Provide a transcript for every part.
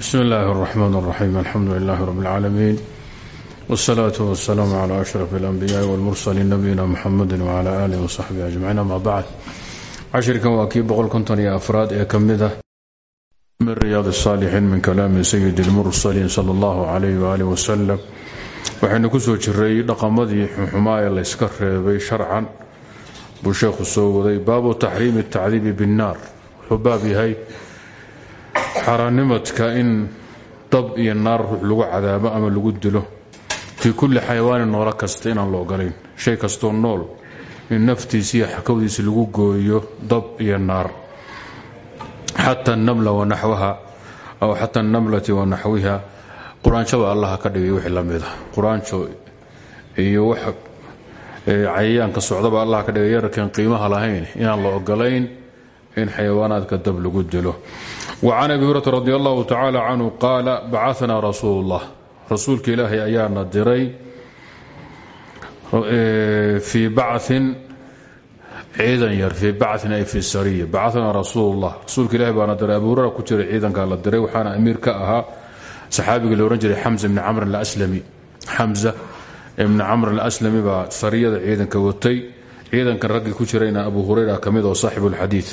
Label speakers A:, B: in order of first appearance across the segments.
A: bsmi illaahi اraxmaan اraxiim alxamdu lilahi rab اlcaalamiin wاsalaatu wasalaamu cla ashraf اlanbiyaai wاlmursaliin nabiyina muxamedi wcla alih wsaxbihi ajmaciin ama bacd cashirkan waa kii boqolkonton-iyo afraad ee ka mid ah min riyaad الsaalixiin min kalaami sayidi اlmursaliin sala اllahu calayh waalih wasalam waxaynu ku soo jiray dhaqamadii xunxumaa ee layska reebay sharcan buu sheekhu soo waday baabu taxriimi اtacdiibi biاnnaar wuxuu baab yahay xaaraannimadka in dab iyo naar ruux lagu cadaabo ama lagu dilo. Fii kulli xayawaanin noolo kasta inaan la ogolayn shay kastoo nool in naftiisa iyo lagu gooyo dab iyo naar. Xata annamla wanaxwaha aw xata annamlati wanaxwiha quraanjaba allaha ka dhigay wixii la mida quraanjo iyo wax cayayaanka socdaba allah ka dhigay yararkan qiimaha lahayn. Inaan la ogolayn in xayawaanaadka dab lagu dilo وcan abi hurata radi allahu tacala canhu qaala bacanaa rasuul اllah rasuulka ilaahay ayaana diray fii bacin ciidan yar fii bacin ay fi sariya bacanaa rasuul اllah rasuulka ilahay baana diray abu hurara ku jiray ciidankaa la diray waxaana amiir ka ahaa saxaabigii la ohan jiray xamza bni camr aslami xamza ibni camr alaslami baa sariyada ciidanka watay ciidankan raggii ku jirayna abu hurayra ka mid oo saaxibu اlxadiid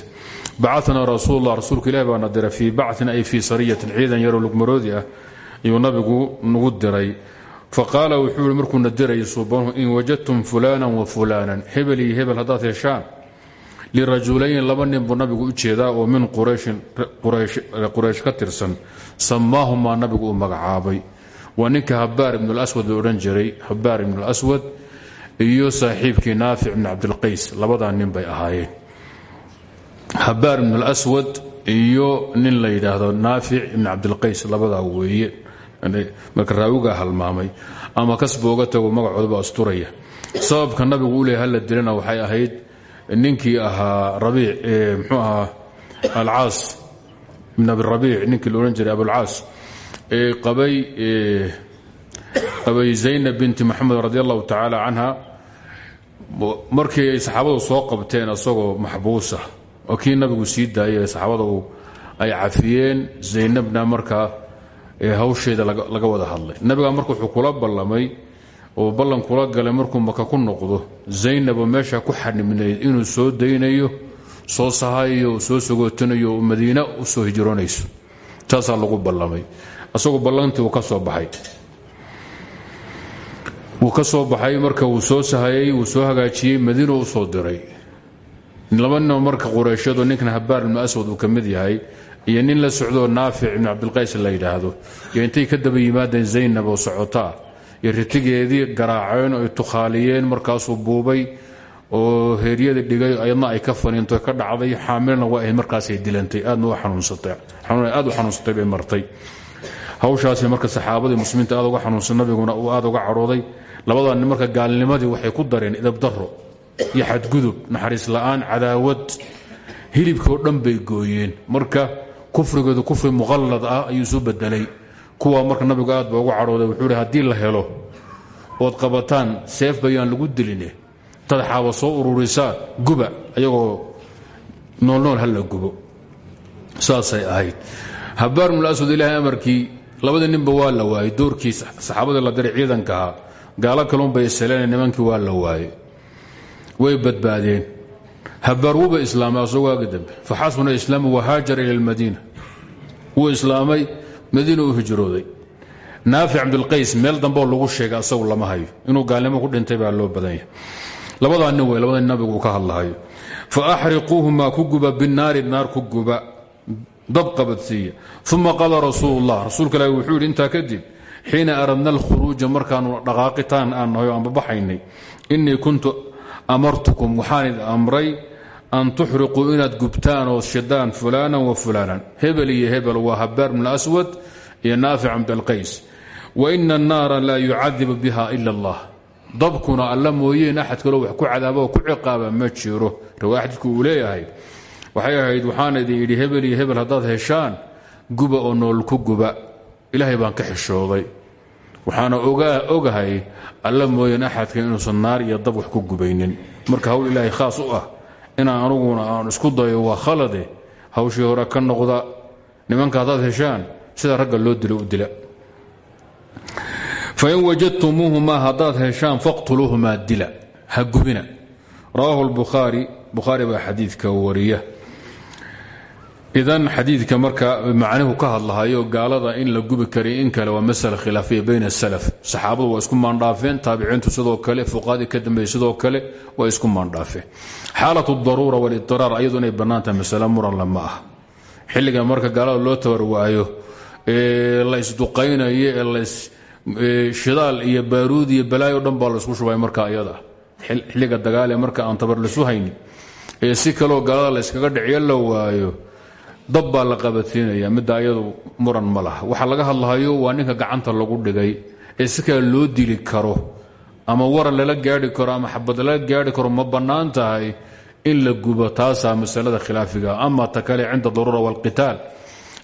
A: bacanaa rasuullah rasuulka ilahi baana diray fii bacin ay fii sariyatin ciidan yaroo lugmaroodi ah ayuu nabigu nagu diray. Faqaala wuxuu i markuuna in wajadtum fulana wa fulanan hebel iyo hebel haddaad heshaan lirajulayn laba nin buu nabigu u oo min quraysh ka tirsan samaahumaa nabigu uu magacaabay. Waa ninka habaar ibn laswad la odhan jiray habaar ibn laswad iyo saaxiibkii naafic ibn cabdilqays labadaa nin bay ahaayeen habaar ibn اlswad iyo nin la yidhaahdo naafic ibn cabdilqays labadaa weeye. Marka raawigaa halmaamay ama kasba oga tago magacoodaba asturaya. Sababka nabigu u leey hala dilana waxay ahayd ninkii ahaa rabiic mxuu ahaa alcaas ibn abirabiic ninkii la odhan jiray abulcaas ee qabay qabay zaynab binti maxamed radi allahu tacaala markii saxaabadu soo qabteen asagoo maxbuusa oo kii nabigu sii daayay saxaabada ay cafiyeen zaynabna markaa hawsheeda laga wada hadlay. Nabiga marka wuxuu kula ballamay oo ballan kula galay markuu maka ku noqdo zaynaboo meesha ku xanibnayd inuu soo daynayo soo sahayo soo sogootanayo oo madiina u soo hijroonayso. Taasaa lagu ballamay. Asagoo ballantii uu ka soo baxay. Wuu ka soo baxay marka soo sahayey wuu soo hagaajiyey madiina u soo diray laba ninoo marka qureyshyadu ninkan habaar ibnu aswad uu ka yahay iyo nin la socdoo naafic ibnu cabdilqays la yidhaahdo iyo intay ka daba yimaadeen zaynab oo socotaa iyo garaaceen oo ay tukhaaliyeen markaasuu buubay oo heeryada dhigay ayadna ay ka faniinto ka dhacday xaamilna waa ahayd markaasay dilantay. Aadna aad u xanuunsatay bay martay. Hawshaasi marka saxaabadii muslimiinta aad uga xanuunsan nabiguna uu aad uga cadhooday labadaa nin marka gaalnimadii waxay ku dareen idabdaro iyo xadgudub naxariis la'aan cadaawad. Hilibkoo dhan bay gooyeen. Marka kufrigoodu kufri muqallad ah ayuu isu bedelay kuwaa marka nabigu aad ba ugu cadhooday wuxuu hi haddii la helo ood qabataan seef bayaan lagu diline tad xaaba soo ururisaa guba ayagoo noolnool ha la gubo. Saasay ahayd. Habaar bnulaswad ilaahay amarkii labadii ninba waa la waayey doorkii saxaabadii la diray ciidankaha gaalo kalunbay isaleena nimankii waa la waayey way badbaadeen. Habaar wuuba islaamay asagoo waagi dambe. Faxasbuna islaamu wahaajara ila lmadiina wuu islaamay madiina u hijrooday. Naafic cabdilqays meel dambeo lagu sheegay asagu lama hayo. Inuu gaalnimo ku dhintay baa loo badan yahay. Labadaa nin wey nabigu ka hadlahayo. Fa axriquuhumaa ku guba binaari naar ku guba. Dab qabadsiiya uma qaala rasuulu llah rasuulka ilaahi wuxuu yidhi kadib xiina aradna alkhuruuja markaanu dhaqaaqitaan aan nahay o aan babaxaynay inii kuntu amartukum waxaan idin amray an tuxriquu inaad gubtaan oo shidaan fulaanan wa fulaanan hebel iyo hebel waa habaar bn aswad iyo naafic cabdalqays wa ina annaara laa yucadibu biha ila allah dabkuna alla mooyeen axad kaloo wax ku cadaaba oo ku ciqaaba ma jiro riwaaya xadiidku uu leeyahay waxay ahayd waxaan idin yidhi hebel iyo hebel haddaad heshaan guba oo nool ku guba ilaahay baan ka xishooday waxaana ogahay alla mooyeen axadka inuusan naar iyo dab wax ku gubaynin. Marka hawl ilaahay khaas u ah inaan anuguna aan isku dayo waa khalade hawshii hore ka noqda nimanka haddaad heshaan sida ragga loo dilo u dila. Fain wajadtumuuhumaa haddaad heshaan faqtuluuhumaa dila ha gubina. Rawaahu lbukhaari bukhaari baa xadiidka wariya idan xadiidka marka macnuhu ka hadlahayo gaalada in la gubi kariy in kale waa masala khilaafiya bayn asalaf saxaabadu waa isku maandhaafeen taabiciintu sidoo kale fuqaadii ka dambeeyey sidoo kale waa isku maandhaafeen. Xaalat daruura walitiraar ayadu inay bannaantahay masale muranla ma ah xilliga marka gaalada loo tabarwaayo ee la isduqaynayo ee las shidaal iyo baaruud iyo balaayo dhan baa la isku shubay marka iyada xilliga dagaale marka aan tabar lisu haynin ee si kaloo gaalada la yskaga dhiciyo la waayo dab baa la qabadsiinaya midda ayadu muran ma laha. Waxa laga hadlahayo waa ninka gacanta lagu dhigay ee loo dili karo ama waran lala gaari karo ama xabad lala gaari karo ma bannaan tahay in la masalada khilaafiga ama ta kale cinda daruura waalqitaal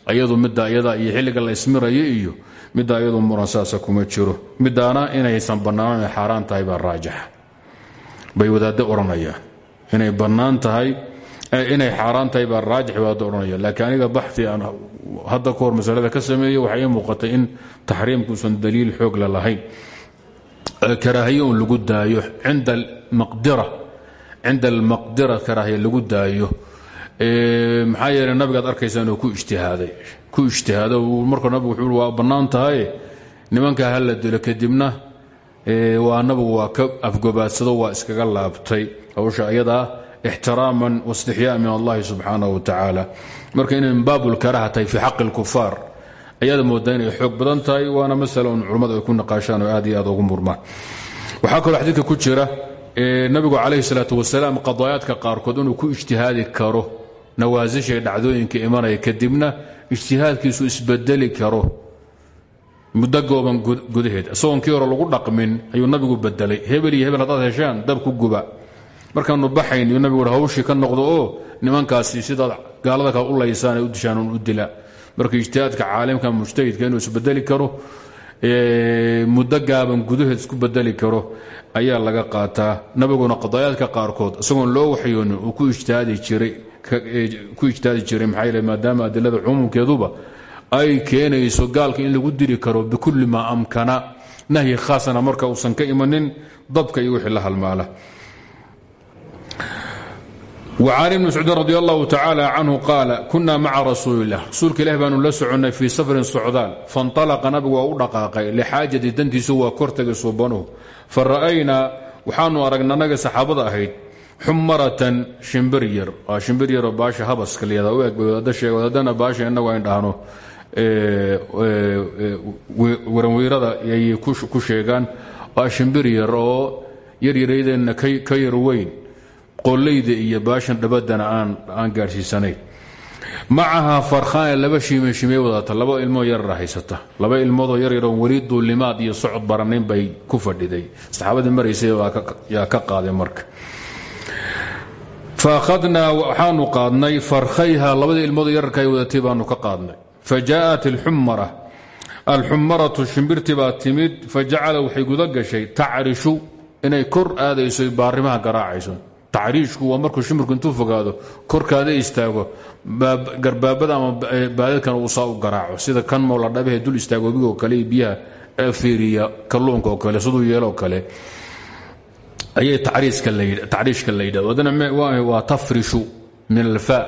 A: ayadu midda iyada iyo xilliga la ismirayo iyo midda iyadu muran kuma jiro. Midaana inaysan bannaanan ay xaaraan tahay bay wadaaddo odhanayaan inay bannaan inay xaaraan tahay baa raajix wadaaddo odhanaya laakiin aniga baxi aan hadda ka masalada ka sameeyey waxay ii muuqatay in taxriimkuusan daliil xoog la lahayn. Karaahiye un lagu daayo. Cinda almaqdira. Cinda almaqdira karaahiye lagu daayo. Maxaa yeeley nabigaad arkaysaa inuu ku ijtihaaday. Ku ijtihaado marka nabigu wuxuu waa bannaan tahay. Nimankaa dilo kadibna waa nabigu waa ka afgobaadsado waa iskaga laabtay. Hawsha ayadaa ixtiraaman waistixyaa min allahi subxaanahu wa tacaala marka inay min baabulkaraha tahay fii xaqi lkufaar ayaad moodaa inay xoog badan tahay waana masala un culummadu ay ku naqaashaan oo aad iyo aad ugu murmaan waxaa kaloo xadiidka ku jira nabigu calayhi salaatu wasalaam qadaayaadka qaarkood inuu ku ijtihaadi karo nawaasishay dhacdooyinka imanaya kadibna ijtihaadkiisu isbedeli karo muddo gooban gudaheed isagoon kii hore lagu dhaqmin ayuu nabigu bedelay hebel iyo hebel haddaad heshaan dab ku guba markaanu baxayn iyuu nabigu hawshii ka noqdo oo nimankaasi sidaad gaalada kale u laysaan ay u dishaan u dila. Marka ijtihaadka caalimka mujtahidka inuu isbedeli karo muddo gaaban gudaheed isku bedeli karo ayaa laga qaataa. Nabiguna qadaayaadka qaarkood isagoon loo waxyoonin uu ku ijtihaadi jiray maxaa maadaama adilada cumuumkeeduba ay keenayso gaalka in lagu diri karo bikulli maa amkana nahyi khaasana marka uusan ka imanin dabka iyo wixii la halmaala وcan ibn mascuudin radi allahu tacaala canhu qaala kuna maca rasuuli اllah rasuulka ilah baanu la soconnay fii safrin socdaal faاnطalaqa nabigu waa u dhaqaaqay lixaajati dantiisu waa kortagay suubanuhu fara'aynaa waxaanu aragna naga saxaabada ahayd xumaratan shimbir yar waa shimbir yaroo baasha habaska lyada u eg bay wadaada sheeg wadaadana baasha inagu ayn dhahno waranweyrada ayay ku sheegaan waa shimbir yar oo yaryaraydeenna ka yar weyn qollayda iyo baashan dhabadana aan gaadhsiisanayn. Macahaa farkhaane laba shiimeshimey wadata laba ilmoo yarara haysata laba ilmoodoo yaryaroon weli duulimaad iyo socod baranayn bay ku fadhiday. Saxaabadii maraysay yaa ka qaaday marka. Fa akhadnaa waxaanu qaadnay farkhayha labadii ilmoodoo yararka ay wadatay baanu ka qaadnay. Fa jaءat alxumara alxumaratu shimbirtii timid fa jacala guda gashay tacrishu inay kor aadayso baarimaha garaacayso tacriishku waa markuu shimirku intuu fogaado korkaada istaago garbaabada ama baadadkan uu saa u garaaco sida kan moola dhabahe dul istaago webigoo kale biyaha fiiriya kalluunka oo kale siduu yeeloo kale. Ayay tacriishka la yidhahdo haddana waa tafrishu min alfa.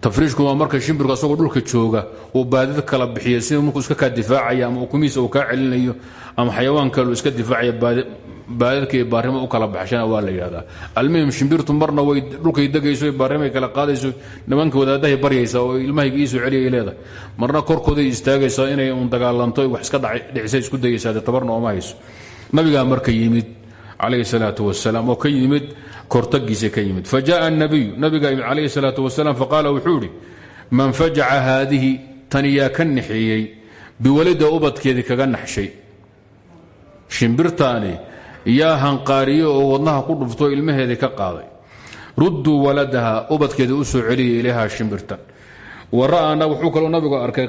A: Tafriishku waa marka shimbirku asagoo dhulka jooga uu baadid kala bixiya sida markuu iska kaa difaacaya ama ukumihiisa uu kaa celinayo ama xayawaan kale uu iska difaacaya baadadkii baarimo u kala baxshana waa la yidhahdaa. Almuhim shimbirtu marna way dhulkay degayso baarrimay kala qaadayso nimanka wadaadahay baryaysa oo ilmahayga iisoo celiyay marna korkooday istaagaysaa inay uun dagaalanto wax iska dhicisa isku dayaysaade tabarna ooma hayso. Nabigaa marka yimid calayhi salaatu wasalaam oo ka yimid kortaggiisa ka yimid. Fa jaaa annabiyu nabigaa yimid calayhi salaatu wasalaam faqaala wuxuu idhi man fajaca haadihi taniyaa ka naxeeyey biwalida ubadkeedii kaga naxshay. Shimbirtaani yaa hanqaariyo oo wadnaha ku dhufto ilmaheedii ka qaaday. Rudduu waladaha ubadkeeda u soo celiyay ilayha shimbirtan. Wa ra'ana wuxuu kaloo nabigu arkay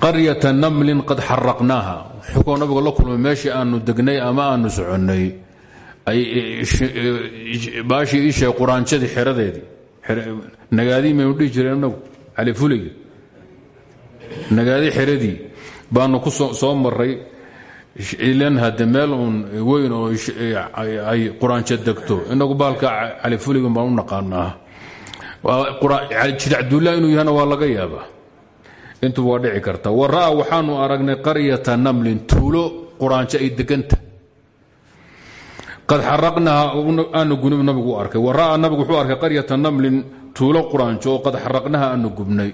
A: qaryata namlin qad xaraqnaaha. Wuxuu nabigu la kulmay meeshii aanu degnay ama aanu soconnay? Baashii iisheeg quraanjadii xeradeedii nagaadii maynu dhihi jireen inagu cali fuliga nagaadi xeradii baanu ku soo maray ilan hade meel uun weyn oo ay quraanjo degto inagu baalka cali fuligan baan u naqaanaa. Jidacduulah inuu yahana waa laga yaaba intuba waa dhici karta. Wa waxaanu aragnay qaryata namlin tuulo quraanjo ay deganta. Qad xaraqnaha aanu gunib nabigu arkay. Wa nabigu wuxuu arkay qaryata namlin tuulo quraanjo oo qad xaraqnaha aanu gubnay.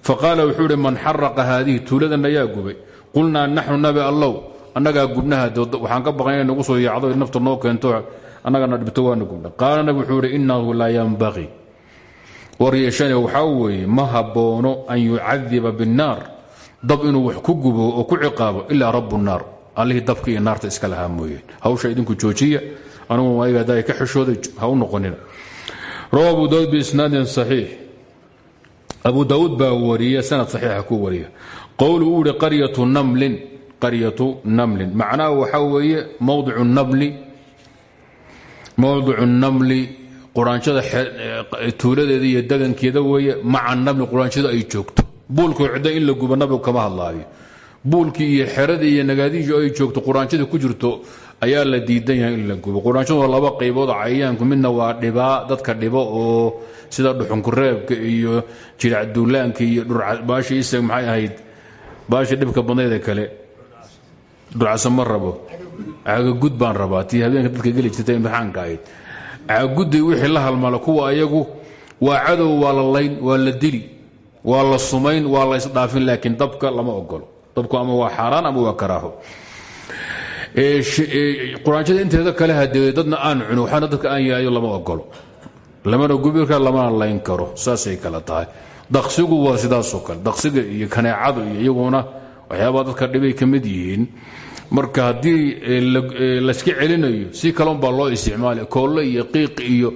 A: Faqaala wuxuu man xaraqa haadihi tuuladan ayaa gubay? Qulnaa naxnu nabi allow annagaa gubnaha waxaan ka baqan nagu soo yaacdo nafta noo keento annagana dhibto waana gubna qaala wuxuu ihi innahu laa yanbaqii war yeeshane waxaa weeye ma haboono an yucadiba binnaar. Dab inuu wax ku gubo oo ku ciqaabo ilaa rabu naar allihii dabka iyo iska lahaa mooyeen hawsha idinku joojiya anugu ayaga ka xishooday ha noqonina. Rawa abu daawud biisnaadin saxiix. Abu daawuud baa wariya sanad saxiixa ku wariya. Qowlu uu qaryatu namlin qaryatu namlin. Macnaha waxaa weeye mowdicu namli namli quraanjada tuuladeeda iyo degankeeda weeye maca namli quraanjada ay joogto. Buulkoo cidda in la gubo nabigu kama hadlaayo. Buulkii iyo xeradii iyo nagaadiishu ay joogto quraanjada ku jirto ayaa la diidan yahay in la gubo. Quraanjadu waa laba qaybood cayayaanku midna waa dhibaa dadka dhibo oo sida dhuxunkureebka iyo jiracduulaanka iyo dhurbaashii isag maxay ahayd baashii dhibka badnayda kale dhurcasa ma rabo. Caagagud baan rabaa. Tii habeenka dadka geli jirta imtixaanka ahayd. Caagudday wixii la halmala kuwa ayagu waa cadow waa la layn dili waa sumayn waa la isdhaafin dabka lama ogolo dabku ama waa xaaraan ama waa karaaho. Quraanjada inteeda kale hadee dadna aan cuno waxaana dadka aan yaayo lama ogolo lamana gubi karo lamana karo. Saasay kale tahay. Daqsigu waa sidaasoo kale. Daqsiga iyo kaneecadu iyo waxyaabaa dadka dhibay ka mid yihiin. Marka haddii layska celinayo si kaleunbaa loo isticmaala koolle iyo qiiq iyo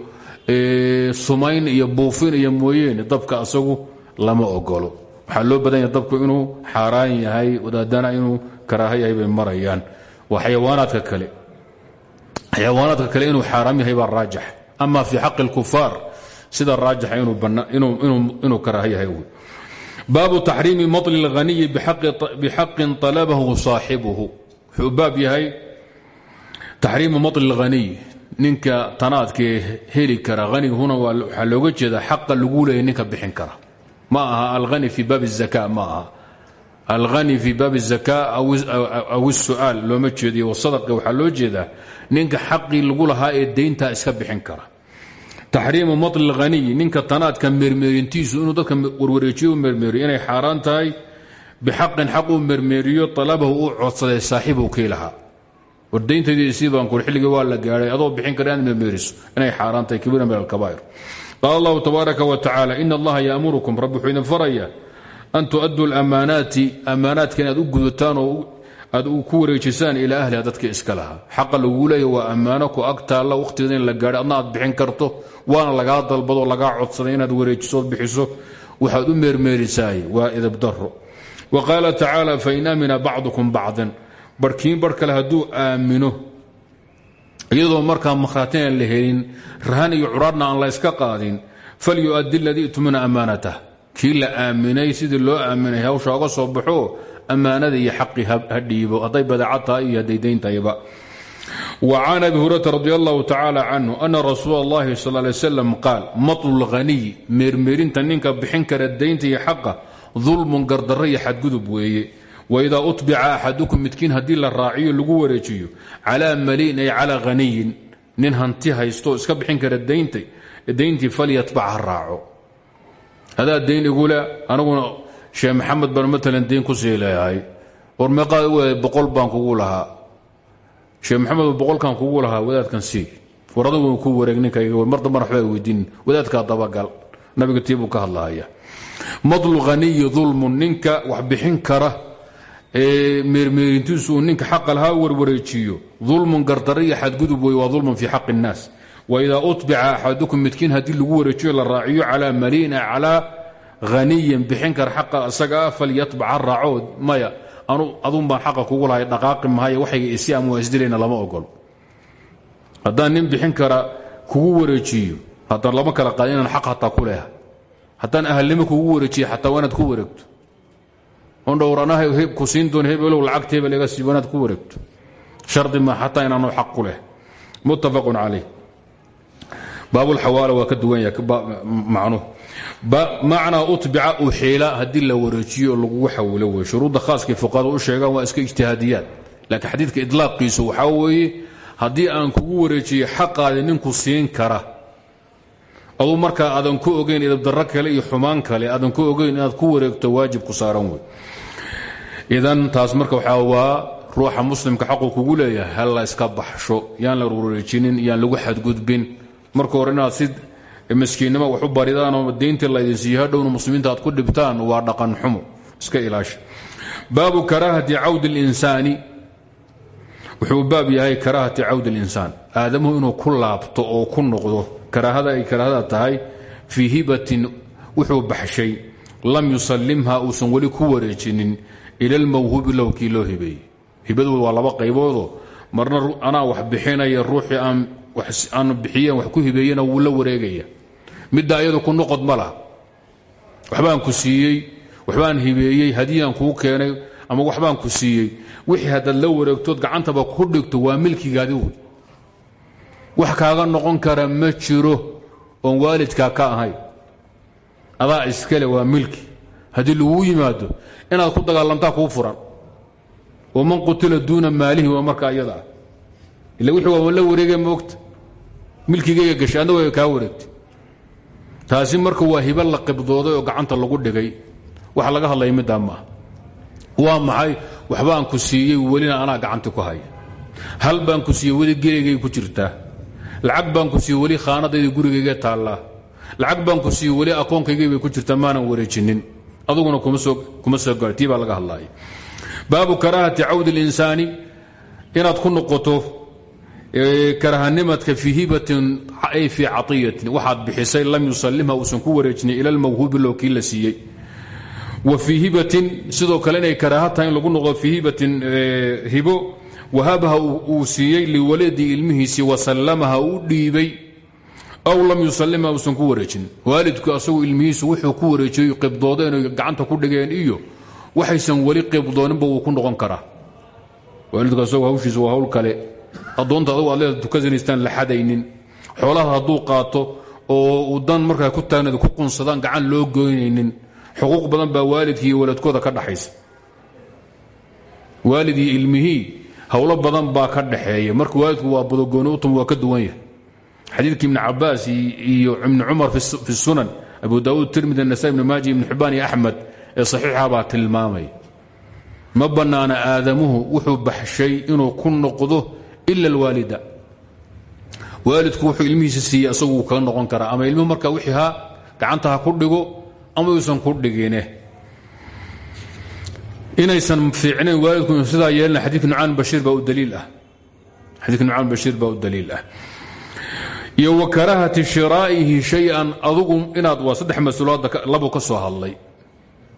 A: sumayn iyo buufin iyo mooyeene dabka asagu lama ogolo waxaa loo badan yahay dabku inuu xaaraan yahay wadaadana inuu karaaha yahay marayaan. Waa kale. Xayawaanaadka kale inuu xaaraam yahay baa raajix. Ama fi xaqi اlkufaar sida raajixa inuu karaaha yahay baabu taxriimi maطli اlghaniyi bixaqin طalabahu saaxibuhu wuxuu baab yahay taxriimu maطli اlghaniy ninka tanaadkee heli kara haniga huna waxaa looga jeeda xaqa lagu leeya ninka bixin kara ma aha alhani fi baab الzaka ma aha alhani fi baab الzaka aw الsu'aal looma jeediyo wasadqa waxaa loo jeedaa ninka xaqii lagu lahaa ee dayntaa iska bixin kara taxriimu maطli اlghaniyi ninka tanaadka meermeerintiisu inuu dadka warwareejiyo u meermeeriyo inay xaaraan tahay bixaqin xaq uu meermeeriyo alabahu uu codsaday saaxiibuu kii lahaa. War dayntaydii isii baan kur xilligii waa la gaadhay adoo bixin kara inaad inay xaaraan tahay kabiira min alkabaa'ir. Qaala allahu tabaaraka wa tacaala in allaha yaamurukum rabbi wuxuu idin an tu'aduu lamaanaati ammaanaadka inaad u gudataan oo aad ku wareejisaan ilaa ahliha dadka iska lahaa. Xaqa laguu leeya waa ammaano ku ag taalla la aad bixin karto waana lagaa dalbadoo lagaa codsaday inaad wareejisood bixiso. Waxaad u meermeerisaay waa idibdaro wa qaala tacaala fain amina bacdukum bacdan. Barhkiin barh kale hadduu aamino iyadoo markaa makhraatin aan la helin rahan iyo curaadna aan la yska qaadin falyu'addi ladii tumina ammaanatah kii la aaminay sidii loo aaminay hawsha oga soo baxo ammaanada iyo xaqii ha dhiibo. Hadday iyo hadday dayntahayba wa can abi allahu tacaala canhu ana rasuula allahi sal lay slam qaal matlu lghaniy meermeerinta ninka bixin kara daynta iyo xaqa dulmun gardarro iyo xadgudub weeye. Waidaa utbica axadukum midkiin haddii la raaciyo lagu wareejiyo calaa maliin ay calaa haniyin nin hanti haysto iska bixin kara dayntii falyatbac ha raaco. Hadaa dayn igule aniguna sheekh maxamed baan maalan dayn ku sii leeyahay. War meeqaad u boqol baan kugu lahaa. Sheekh maxamed boqolkan kugu lahaa wadaadkan sii. War adigu ku wareeg ninkayga mar dambana waxbaa weydiin. Wadaadkaa dabagal. Nabiga tiibuu ka hadlahaya madlu haniyi dulmun ninka wax bixin kara ee meermeerintiisu uu ninka xaqa lahaa warwareejiyo. Dulmun gardara iyo xadgudub wey waa dulmun fii xaqi الnaas waidaa utbica axadukum midkiin haddii lagu wareejiyo la raaciyo calaa maliina calaa haniyin bixin kara xaqa isaga ah falyatbac ha raaco maya adun baan xaqa kugu lahay dhaqaaqi mahaye waxayga isi ama waa lama ogolo haddaan nin bixin kara kugu wareejiyo haddaan lama kala qaadin inaan xaq hataa ku ahalnimo kugu wareejiye xataa waa ku wareegto. On dhowranaha ku siin doon hebelow lacagta hebel iga siibo inaad ku wareegto. Shardi ma xataa inaanu xaq ku muttafaqun calayh baabulxawaala waa ka duwan yahay macnaa utbica uxiila haddii la wareejiyo lagugu xawilo wey shuruudda khaaskay fuqahada u sheegaan waa iska ijtihaadiyaad laakiin xadiidka idlaaqiisu waxaa weeye haddii aan kugu wareejiye xaqaadi ninku siin kara aduu markaa aadan ku ogeyn idabdarro kale iyo xumaan kale aadan ku ogeyn inaad ku wareegto waajib ku saaran wey idan taas marka waxaa waa ruuxa muslimka xaqu kugu leeyahay hal la iska baxsho yaan la wareejinin yaan lagu xadgudbin. Marka hore inaad si miskiinnimo wax u baridaanoo dayntii laydin siiyo hadhowna muslimiinta aad ku dhibtaan waa dhaqan xumo iska ilaasha. Baabu karaahati cawdi اlinsaani wuxuu baab yahay karaahati cawdi اlinsaan aadamuhu inuu ku oo ku noqdo karaahada ay karaahada tahay fii hibatin wuxuu baxshay. Lam yusallimha uusan weli ku wareejinin ila lmawhuubi low kii loo hibeeyey hibadu waa laba qayboodoo marna anaa wax bixinaya ruuxii aan bixiyeen wax ku hibeeyena wuu la wareegaya midda ayadu ku noqod ma waxbaan ku siiyey waxbaan hibeeyey hadiyaan kuu keenay ama waxbaan ku siiyey. Wixii haddaad la wareegtood gacantaba ku dhigto waa milkigaadi wey wax kaaga noqon kara ma jiro oon waalidkaa ka ahayn adaa iskale waa milki. Haddii laguu yimaado inaad ku dagaalamtaa kuu furan. Waman qutila duuna maalihi waa markaa iyada ah. Wixii waa la wareegay moogta milkigayga gashay way kaa wareegtay taasi marka waa hiba la qibdooday oo gacanta lagu dhigay. Waxa laga hadlaya middaa maaha waa maxay? Waxbaan ku siiyey welina anaa gacanta ku haya hal baan ku siiyey weli geligay ku jirtaa lacag baan ku siiyey weli khaanadayda gurigayga taallaa lacag baan ku siiyey weli akoonkayga bay ku jirtaa maanan wareejinin. Aduguna kuma soo gaar tii baa laga hadlaya baabu karaahati cawdi اlinsaani inaad ku noqoto karahanimadka fii ay fii caiyatin waxaad bixisay lam yusalimha uusan ku ila lmawhuubi loo kii wa fii sidoo kale inay karaaha lagu noqdo fii hibo. Wahabaha uu siiyey liwaladii ilmihiisii wasallamaha u dhiibay. Aw lam yusalimha uusan ku wareejinin waalidku asagu wuxuu ku wareejiyey qibdoodeen oy gacanta ku dhigeen iyo waxaysan weli qibdooninba wuu ku noqon karaa. Waalidku asagu hawshiisa waa hawl kale addoonta adugu aad leeda tukasanaystaan la xadaynin. Xoolaha hadduu qaato oo uu dan markaa ku taagnayd ku qunsadaan gacan loo goynaynin xuquuq badan baa waalidkii iyo waladkooda ka dhaxaysa. Waalid iyo ilmihii howlo badan baa ka dhaxeeya. Marka waalidku waa budagooni utum waa ka duwan yahay. Xadiidkii ibni cabaas iyo ibni cumar fi sunan abu daauud tirmidi nasa ibni maaji ibni xibaan iyo axmed ee saxiixa baa ma bannaana aadamuhu wuxuu baxshay inuu ku noqdo ila alwaalida. Waalidku wuxuu ilmihiisa siiyey asagu kaga noqon karaa. Ama ilmuhu markaa wixii ha gacanta ku dhigo ama uusan ku dhigine. Inaysan fiicnayn waalidku inu sidaa yeelina nucaan bashiir baa u ah. Xadiidka nucaan bashiir baa u ah. Iyo wa karaahati shiraa'ihi shay-an adugu saddex mas'uulaadda ka soo hadlay.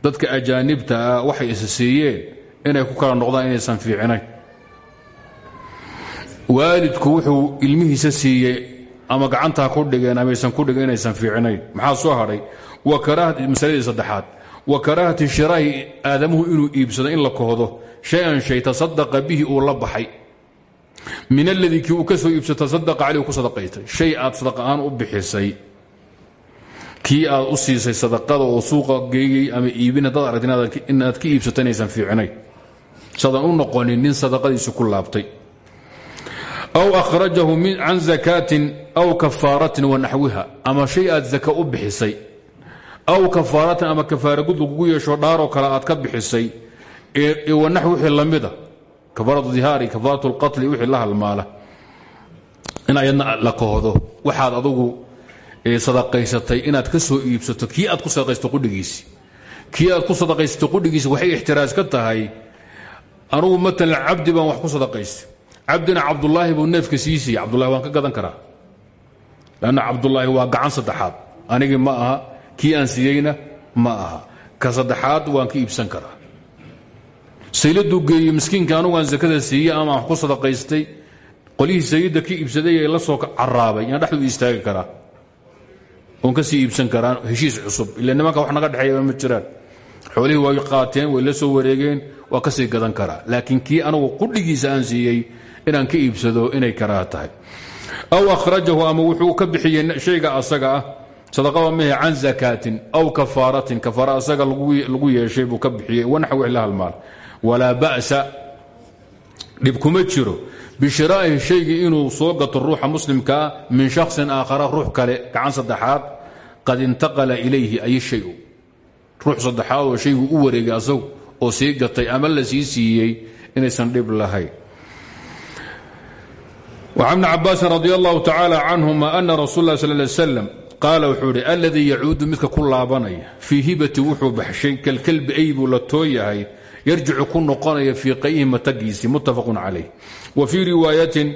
A: Dadka ajaanibta ah waxay isa inay ku kala noqdaan inaysan fiicnayn waalidku wuxuu ilmihiisa siiyey ama gacantaa ku dhigeen amaysan ku dhigin inaysan fiicnayn maxaa soo hadhay masaladii saddexaad. Wa karaahati shiraahi aadamuhu inuu iibsado in la kohdo shay-an shay tasadaqa bihi uu la min aladii kii uu ka soo iibsa tasadaqa caleyh ku sadaqaystay. Shay aad u bixisay. Kii aad u siisay sadaqada oo suuqa geeyey ama iibin haddaad aragti inaad ka iibsato inaysan fiicnayn sadaan u noqonin nin sadaqadiisi ku laabtay aw akhrajahu can zakaatin aw kafaaratin wanaxwiha ama shay aad zaka u bixisay aw kafaaratin ama kafaara gud lagugu yeesho dhaaroo kale aad ka bixisay wanaxwi wixii lamida kafaaratu dihaari kafaaratu lqatli wixii la halmaala in ayadna la kohdo waxaad adugu sadaqaysatay inaad ka soo iibsato kii aad ku sadaqaysato qudhigiisi kii aad ku sadaqaysato qudhigiisi waxay ixtiraas ka tahay anugu matalan cabdi baan wax ku sadaqaystay cabdina cabdulaahi buu neefka sii siiyey. Cabdulahi waan ka gadan karaa. Lanna cabdulaahi waa gacan saddexaad. Anigii ma aha kii aan siiyeyna ma aha. Ka saddexaad waan ka iibsan karaa. Sayladuu geeye miskiinka anugu aan sakada siiyey ama wax ku sadaqaystay qolihii sayidda ka iibsaday ee la soo caraabay yaan dhexdu istaagi karaa. Oon ka sii iibsan karaa heshiis cusub. Ila nimanka wax naga dhexeeya ma jiraan. Xoolihii way qaateen way la soo wareegeen waa ka sii gadan karaa. Laakiin kii anugu qudhigiisa aan siiyey inaan ka iibsado inay karaa tahay. Aw akhrajahu ama wuxuu ka bixiyey shayga asaga ah sadaqaba mehe can zakaatin aw kafaaratin. Kafaara asaga lagu yeeshay buu ka bixiyey. Wanaxa wix la halmaal ba'sa dhib kuma jiro. Bishiraa'ihi shaygii inuu soo gato ruuxa muslimkaa min shaksin aakhara ruux kale gacan saddexaad qad intaqala ilayhi ay shayu ruux saddexaad oo shaygu u wareegay asagu oo sii gatay ama la sii inaysan dhib lahayn وcan bni cabaasin radi allahu tacaala canhuma ana rasul lah sal ly slam qaala wuxuu idhi aladii yacuudu midka ku laabanaya fii hibati wuxuu baxshay kalkalbi ay buu la tooyahay yarjicu ku noqonaya fii qayhi matagiisii muttafaqu calayh. Wa fii riwaayatin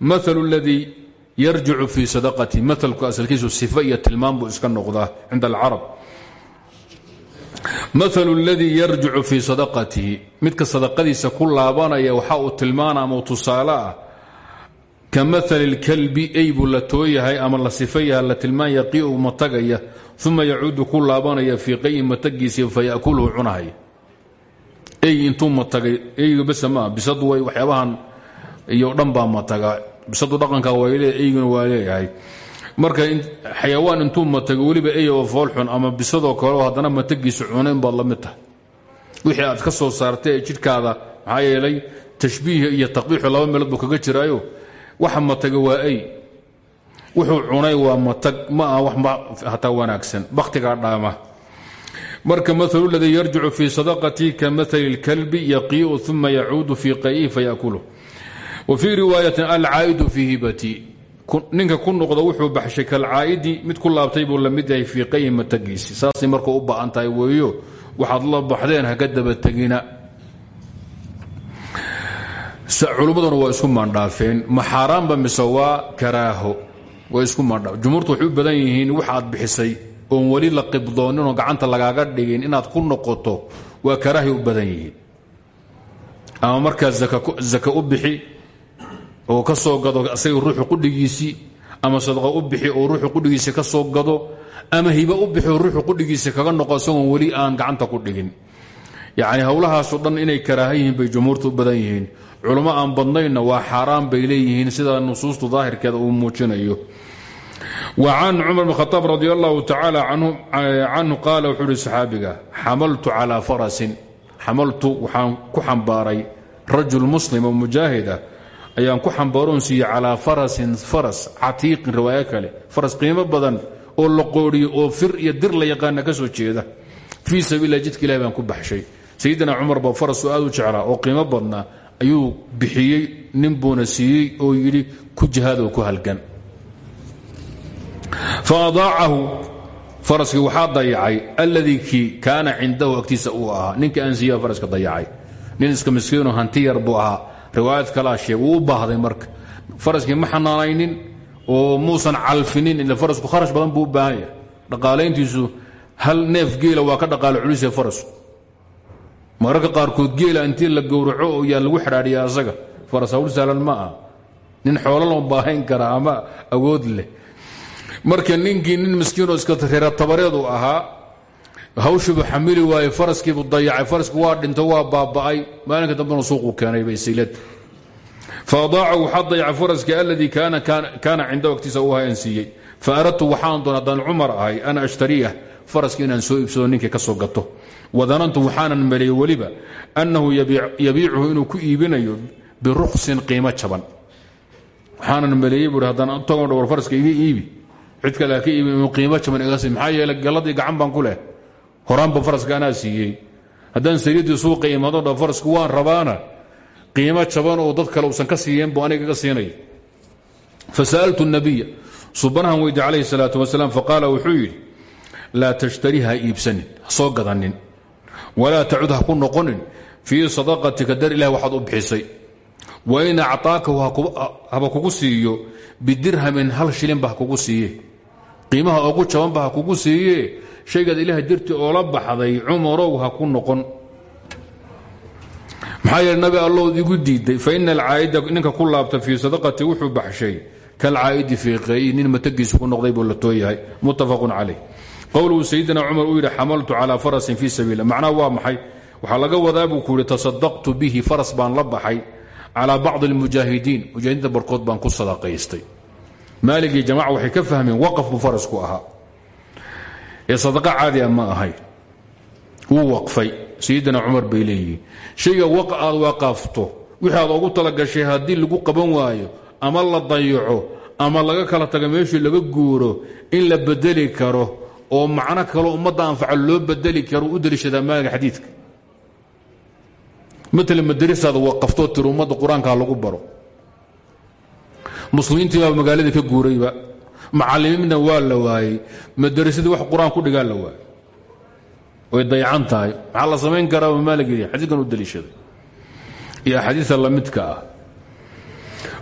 A: maalu ladii yarjicu fii sadaqati maalku asalkiisu sifa iyo tilmaan buu iska noqdaa cinda alcarab. Maalu ladii yarjicu fii sadaqatihi midka sadaqadiisa ku laabanaya waxa uu tilmaana ama tusaale ah ka maali اlkalbi ay buu la tooyahay ama la sifayaha la tilmaan yaqiu matagaya uma yacuudu ku laabanaya fii qayin matagiisii fayakulhu cunahay ey intuu matagay eyga way iyo dhan baa mataga bisadu dhaqanka wayle eyguna waa leeyahay marka xayawaan intuu matago weliba ey oo foolxun ama bisadoo kale haddana matagiisa cunayn baad la mid tahay wixii aad ka soo saartay ee jidhkaada maxaa tashbiih iyo taqbiixu laba meelood buu kaga jiraayo waxa mataga waa ay. Wuxuu cunay waa matag ma aha wax hataa wanaagsan. Bakhtigaa dhaama. Marka maalu ladii yarjicu fii sadaqati ka maali اlkalbi yaqiiu uma yacuudu fii qay'ihi fayakulu. Wa fii riwaayatin alcaa'idu fii hibati. Ninka ku noqda wuxuu baxshay kalcaa'idi mid ku laabtay buu la mid yahay fii qayhi matagiisi saasay marka u ba'an weeyo. Waxaad la baxdeen haka daba tegina culummaduna waa isku maandhaafeen. Ma xaaraanba mise waa karaaho? Waa isku maandhaa jumhuurtu waxay badan yihiin waxaad bixisay oon weli la qibdooninoo gacanta lagaaga dhigin inaad ku noqoto. Waa karaahay u badan yihiin. Ama markaa zaka u bixi oo ka soo gado asaga ruuxu qudhigiisii ama sadaqa u bixi oo ruuxu qudhigiisi ka soo gado ama hiba u bixi oo ruuxu qudhigiisi kaga noqo isagoon weli aan gacanta ku dhigin. Yacni howlahaasoo dhan inay karaaha bay jumhuurtu u badan yihiin culamo aan badnaynna waa xaaraan bay leeyihiin sida nusuustu daahirkeeda uu muujinayo. Wa can cumar bn khaaab radi allahu tacaala canhu qaala wuxuu uhi saxaabiga xamaltu calaa farasin. Xamaltu waxaan ku xambaaray rajul muslim oo mujaahid ah ayaan ku xambaaroon siiyey calaa farasin faras catiiqin riwaayo faras qiimo badan oo la oo fir iyo dir la yaqaana ka soo jeeda. Fii sabiilah jidka ku baxshay. Sayidina cumar baa farasoo aad u jeclaa oo qiimo badnaa ayuu bixiyey nin buuna oo yidhi ku jihaadoo ku halgan. Fa adaacahu faraskii dayacay alladii kii kaana cindahu agtiisa uu ahaa ninkii aan siiya faraska dayacay. Nin iska miskiinoo hanti yar buu ahaa. Riwaayad kalaa sheeg u baahday marka. Faraskii ma xanaanaynin oo muusan calfinin ila farasku kharash badan buu u baahan hal neef geela waa ka dhaqaalo culisee farasku mararka qaarkood geela intii la gowraco yaa lagu xidhaadhiya asaga faras hawl sahlan ma ah nin xoolo loo baahayn kara ama awood leh. Marka ninkii nin miskiinoo iska reera tabareedu ahaa hawshiibuu xamili waayey faraskiibuu dayacay farasku waa dhinto waa baaba'ay. Maalinka dambena suuquu keenay baysaylad fa adaaca waxaa dayacay faraskii alladii kaana cinda waqtiisa u ahaa aan siiyey. Fa aradtu waxaan doon haddaan cumar ahay an ashtariyah faraski inaan soo iibsado ninkii ka soo gato wadanantu waxaanan maleeyey weliba annahu yabiicuhu inuu ku iibinayo biruksin qiimo jaban. Waxaanan maleeyey buui haddaan tago dhawar faraska iga iibi cid kale ka iibi inuu qiimo jaban iga sii maxaa galladii gacan baan ku leh. Horaanba faraska anaa siiyey. Haddaan sariiddii suuqa imaado dha farasku waan rabaana qiimo jaban oo dad kale uusan ka siiyeen buu aniga iga siinaya fasa'altu nabiya subanahan weydi calayhi salaatu wasalaam faqaala wuxuu yidhi laa tashtari ha iibsanin soo gadanin walaa tacud ha ku noqonin fii sadaqatika dar ilahi waxaad u bixisay. Wain acطaakahu haba kugu siiyo bidirhamin hal shilinba ha kugu siiye. Qiimaha ogu jabanba ha kugu siiye. Shaygaad ilahay dirtii oola baxday cumarow ha ku noqon. Maxaa yeele nabi allood igu diiday faina alcaa'ida ninka ku laabta fii sadaqati wuxuu baxshay kalcaa'idi fii qayi nin matagiisu ku noqday tooyahay. Muttafaqun calayh qowluhu sayidina cumar uu yidhi xamaltu calaa farasin fii sabiila macnaha waa maxay? Waxaa laga wadaa buu ku yidhi bihi faras baan la baxay calaa bacdi almujaahidiin. Mujaahidiinta barkood baan ku sadaqaystay maaligii jamaca waxay ka fahmeen waqaf buu farasku ahaa. Ee sadaqa caadiya ma ahayn wuu waqfay. Sayidina cumar bay leeyihiin shayga aad aad ogu talagashay haddii lagu qaban waayo ama la dayaco ama laga kala tago meeshii laga guuro in la bedeli karo oo macno kaloo ummadda anfaca loo bedeli karo u deliishadaa maaliga xadiidka. Matala madarisaada waqaftoo tiri ummadda qur'aankaa lagu baro. Muslimiintii baa magaaladii ka guurayba macalimiinna waa la waayey madarasadii wax qur'aan ku dhigaa la waayey. Way dayacan tahay. Maxaa la samayn karaa maaligii xadiidkan u deliishaday iyo axaadiista lamidka ah.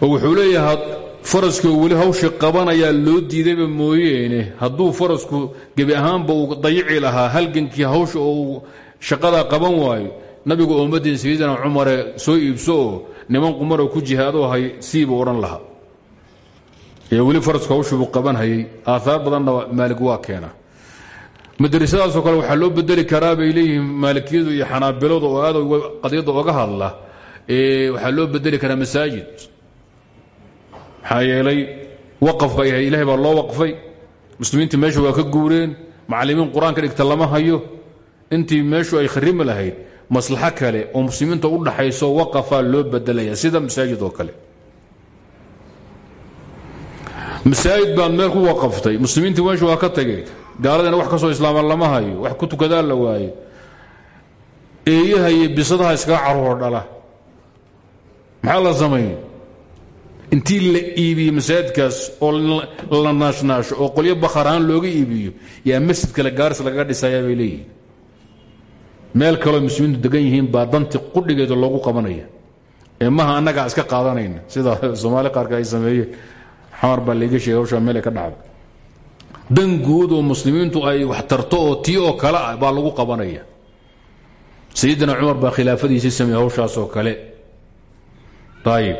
A: Oo wuxuu leeyahay faraskoo weli hawshii qabanayaa loo diidayba mooyeene hadduu farasku gebi ahaanba uu dayici lahaa halgankii hawsha uu shaqadaa qaban waayo nabigu ummaddiin sayidina cumare soo iibso oo niman qumaroo ku jihaado hay siibuu odhan lahaa. Ee weli farasku hawshiibuu qabanhayay aahaar badanna maalig waa keena. Madrasadaasoo kale waxaa loo bedeli karaa bay leeyihiin maalikiyadu iyo xanaabiladu oo aad qadiyadda oga hadla waxaa loo bedeli karaa masaajid maxaa yeelay waqaf bay ahayd baa loo waqfay. Muslimiintii meesha waa ka guureen. Macallimiin qur'aanka dhigta lama hayo. Intii meeshu ay kharimi lahayd maslaxo kale oo muslimiinta u dhaxayso waqafaa loo bedelaya sida masaajid oo kale. Masaajid baad meel ku waqaftay. Muslimiintii meeshu waa ka tageen gaaladina wax ka soo islaama lama hayo. Wax ku tukadaa la waayo. Eeyaha iyo bisadaha iskaga caruuro dhala. Maxaa la samayn intii la iibiyo masaajidkaas oo la naashnaasho oo qolyo bakharaan looga iibiyo yaa masjid kale gaaris lagaga dhisayaa bay meel kaloo muslimiintu degan yihiin baa danti qudhigeeda loogu qabanaya. Ee maha annagaa iska qaadanayna. Sida soomaali qaarka ay sameeyeen. Xamar baa layga sheegay hawshaa meel ka dhacda dan guud oo muslimiintu ay wax tarto oo tii oo kale ah lagu qabanaya. Sayidina cumar baa khilaafadiisii sameeyey hawshaasoo kale. Ayib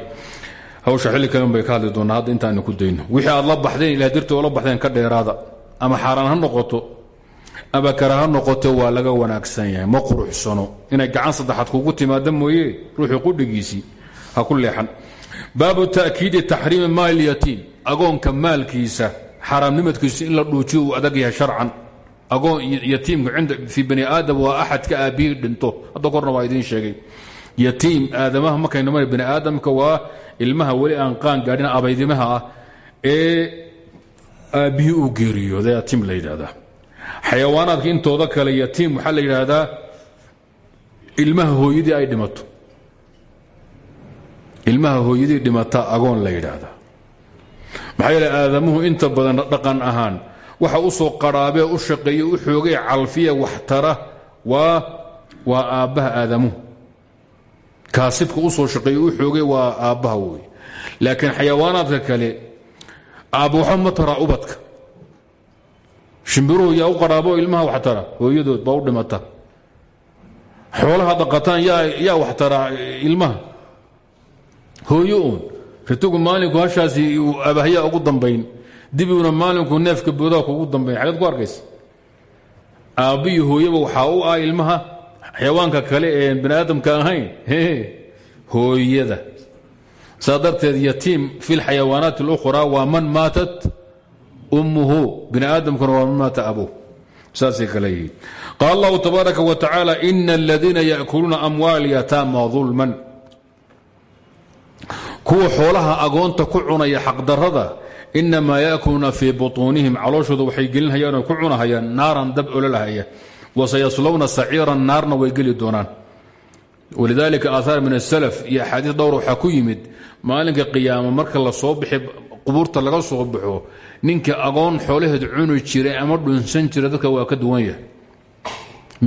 A: hawsha xilli kalen bay ka hadli doonaa hadda intaanu ku dayno. Wixii aad la baxdeen ilah dirti oo la baxdeen ka dheeraada ama xaaraan ha noqoto ama kara noqoto waa laga wanaagsan yahay. Ma quruxsano. Inay gacan saddexaad kugu timaada mooye ruuxii qudhigiisii. Ha ku leexan. Baabu ta'kiidi taxriimi maal yatiim agoonka maalkiisa xaaraamnimadkiisu in la dhuujiyo uu adag yahay sharcan. Agoon yatiimka cinda fii bani aadam waa axadka aabbihii dhinto. Hadda korna waa idiin sheegay. Yatiim aadamaha markaynu mara bani aadamka waa ilmaha weli aan qaan gaadhin abaydimaha ah ee aabbihii uu geeriyooda yatiim la yidhaahdaa. Xayawaanaadka intooda kale yatiim waxaa la yidhaahdaa ilmaha hooyadii ay dhimato. Ilmaha hooyadii dhimata agoon la yidhaahdaa. Maxaa yeele aadamuhu inta badan dhaqan ahaan waxa u soo qaraabee u shaqeeye u xoogay calfiya waxtara waa waa aabbaha aadamuhu kaasibka u soo shaqeeye u xoogay waa aabbaha wey laakiin xayawaanaadka kale aabba waxba ma taraa ubadka. Shimbiruhu yaa qaraabo ilmaha wax tara hooyadood baa u dhimata. Xoolaha dhaqataan yaa wax taraa ilmaha. Hooyo uun ritugu maalinku hashaasi abahyaa ugu dambayn. Dibiguna maalinku neefka boodaha kugu dambayn. Xageed ku arkaysa? Hooyaba waxaa u ah ilmaha xayawaanka kale ee bani aadamka ahayn hooyada. Saa darteed yatiim fi lxayawaanaat اlukhraa waa man maatat ummuhu bini aadamkuna waa man maata abuh saasay kale qaal allahu tabaaraka wa tacaala ina aladiina yaakuluuna amwaal yataama dulman kuwa xoolaha agoonta ku cunaya xaqdarada inamaa yaakuluuna fii butuunihim. Calooshooda waxay gelinhayaan oo ku cunahayaan naaran dab ololahaya wasayaslowna saciiran naarna way geli doonaan walidaalika aahaar min asalaf iyo axaadiis dhowr waxaa ku yimid maalinka qiyaama marka la soo bixi qubuurta laga soo baxo ninka agoon xoolaheed cuni jiray ama dhunsan jira dadka waa ka duwan yahay.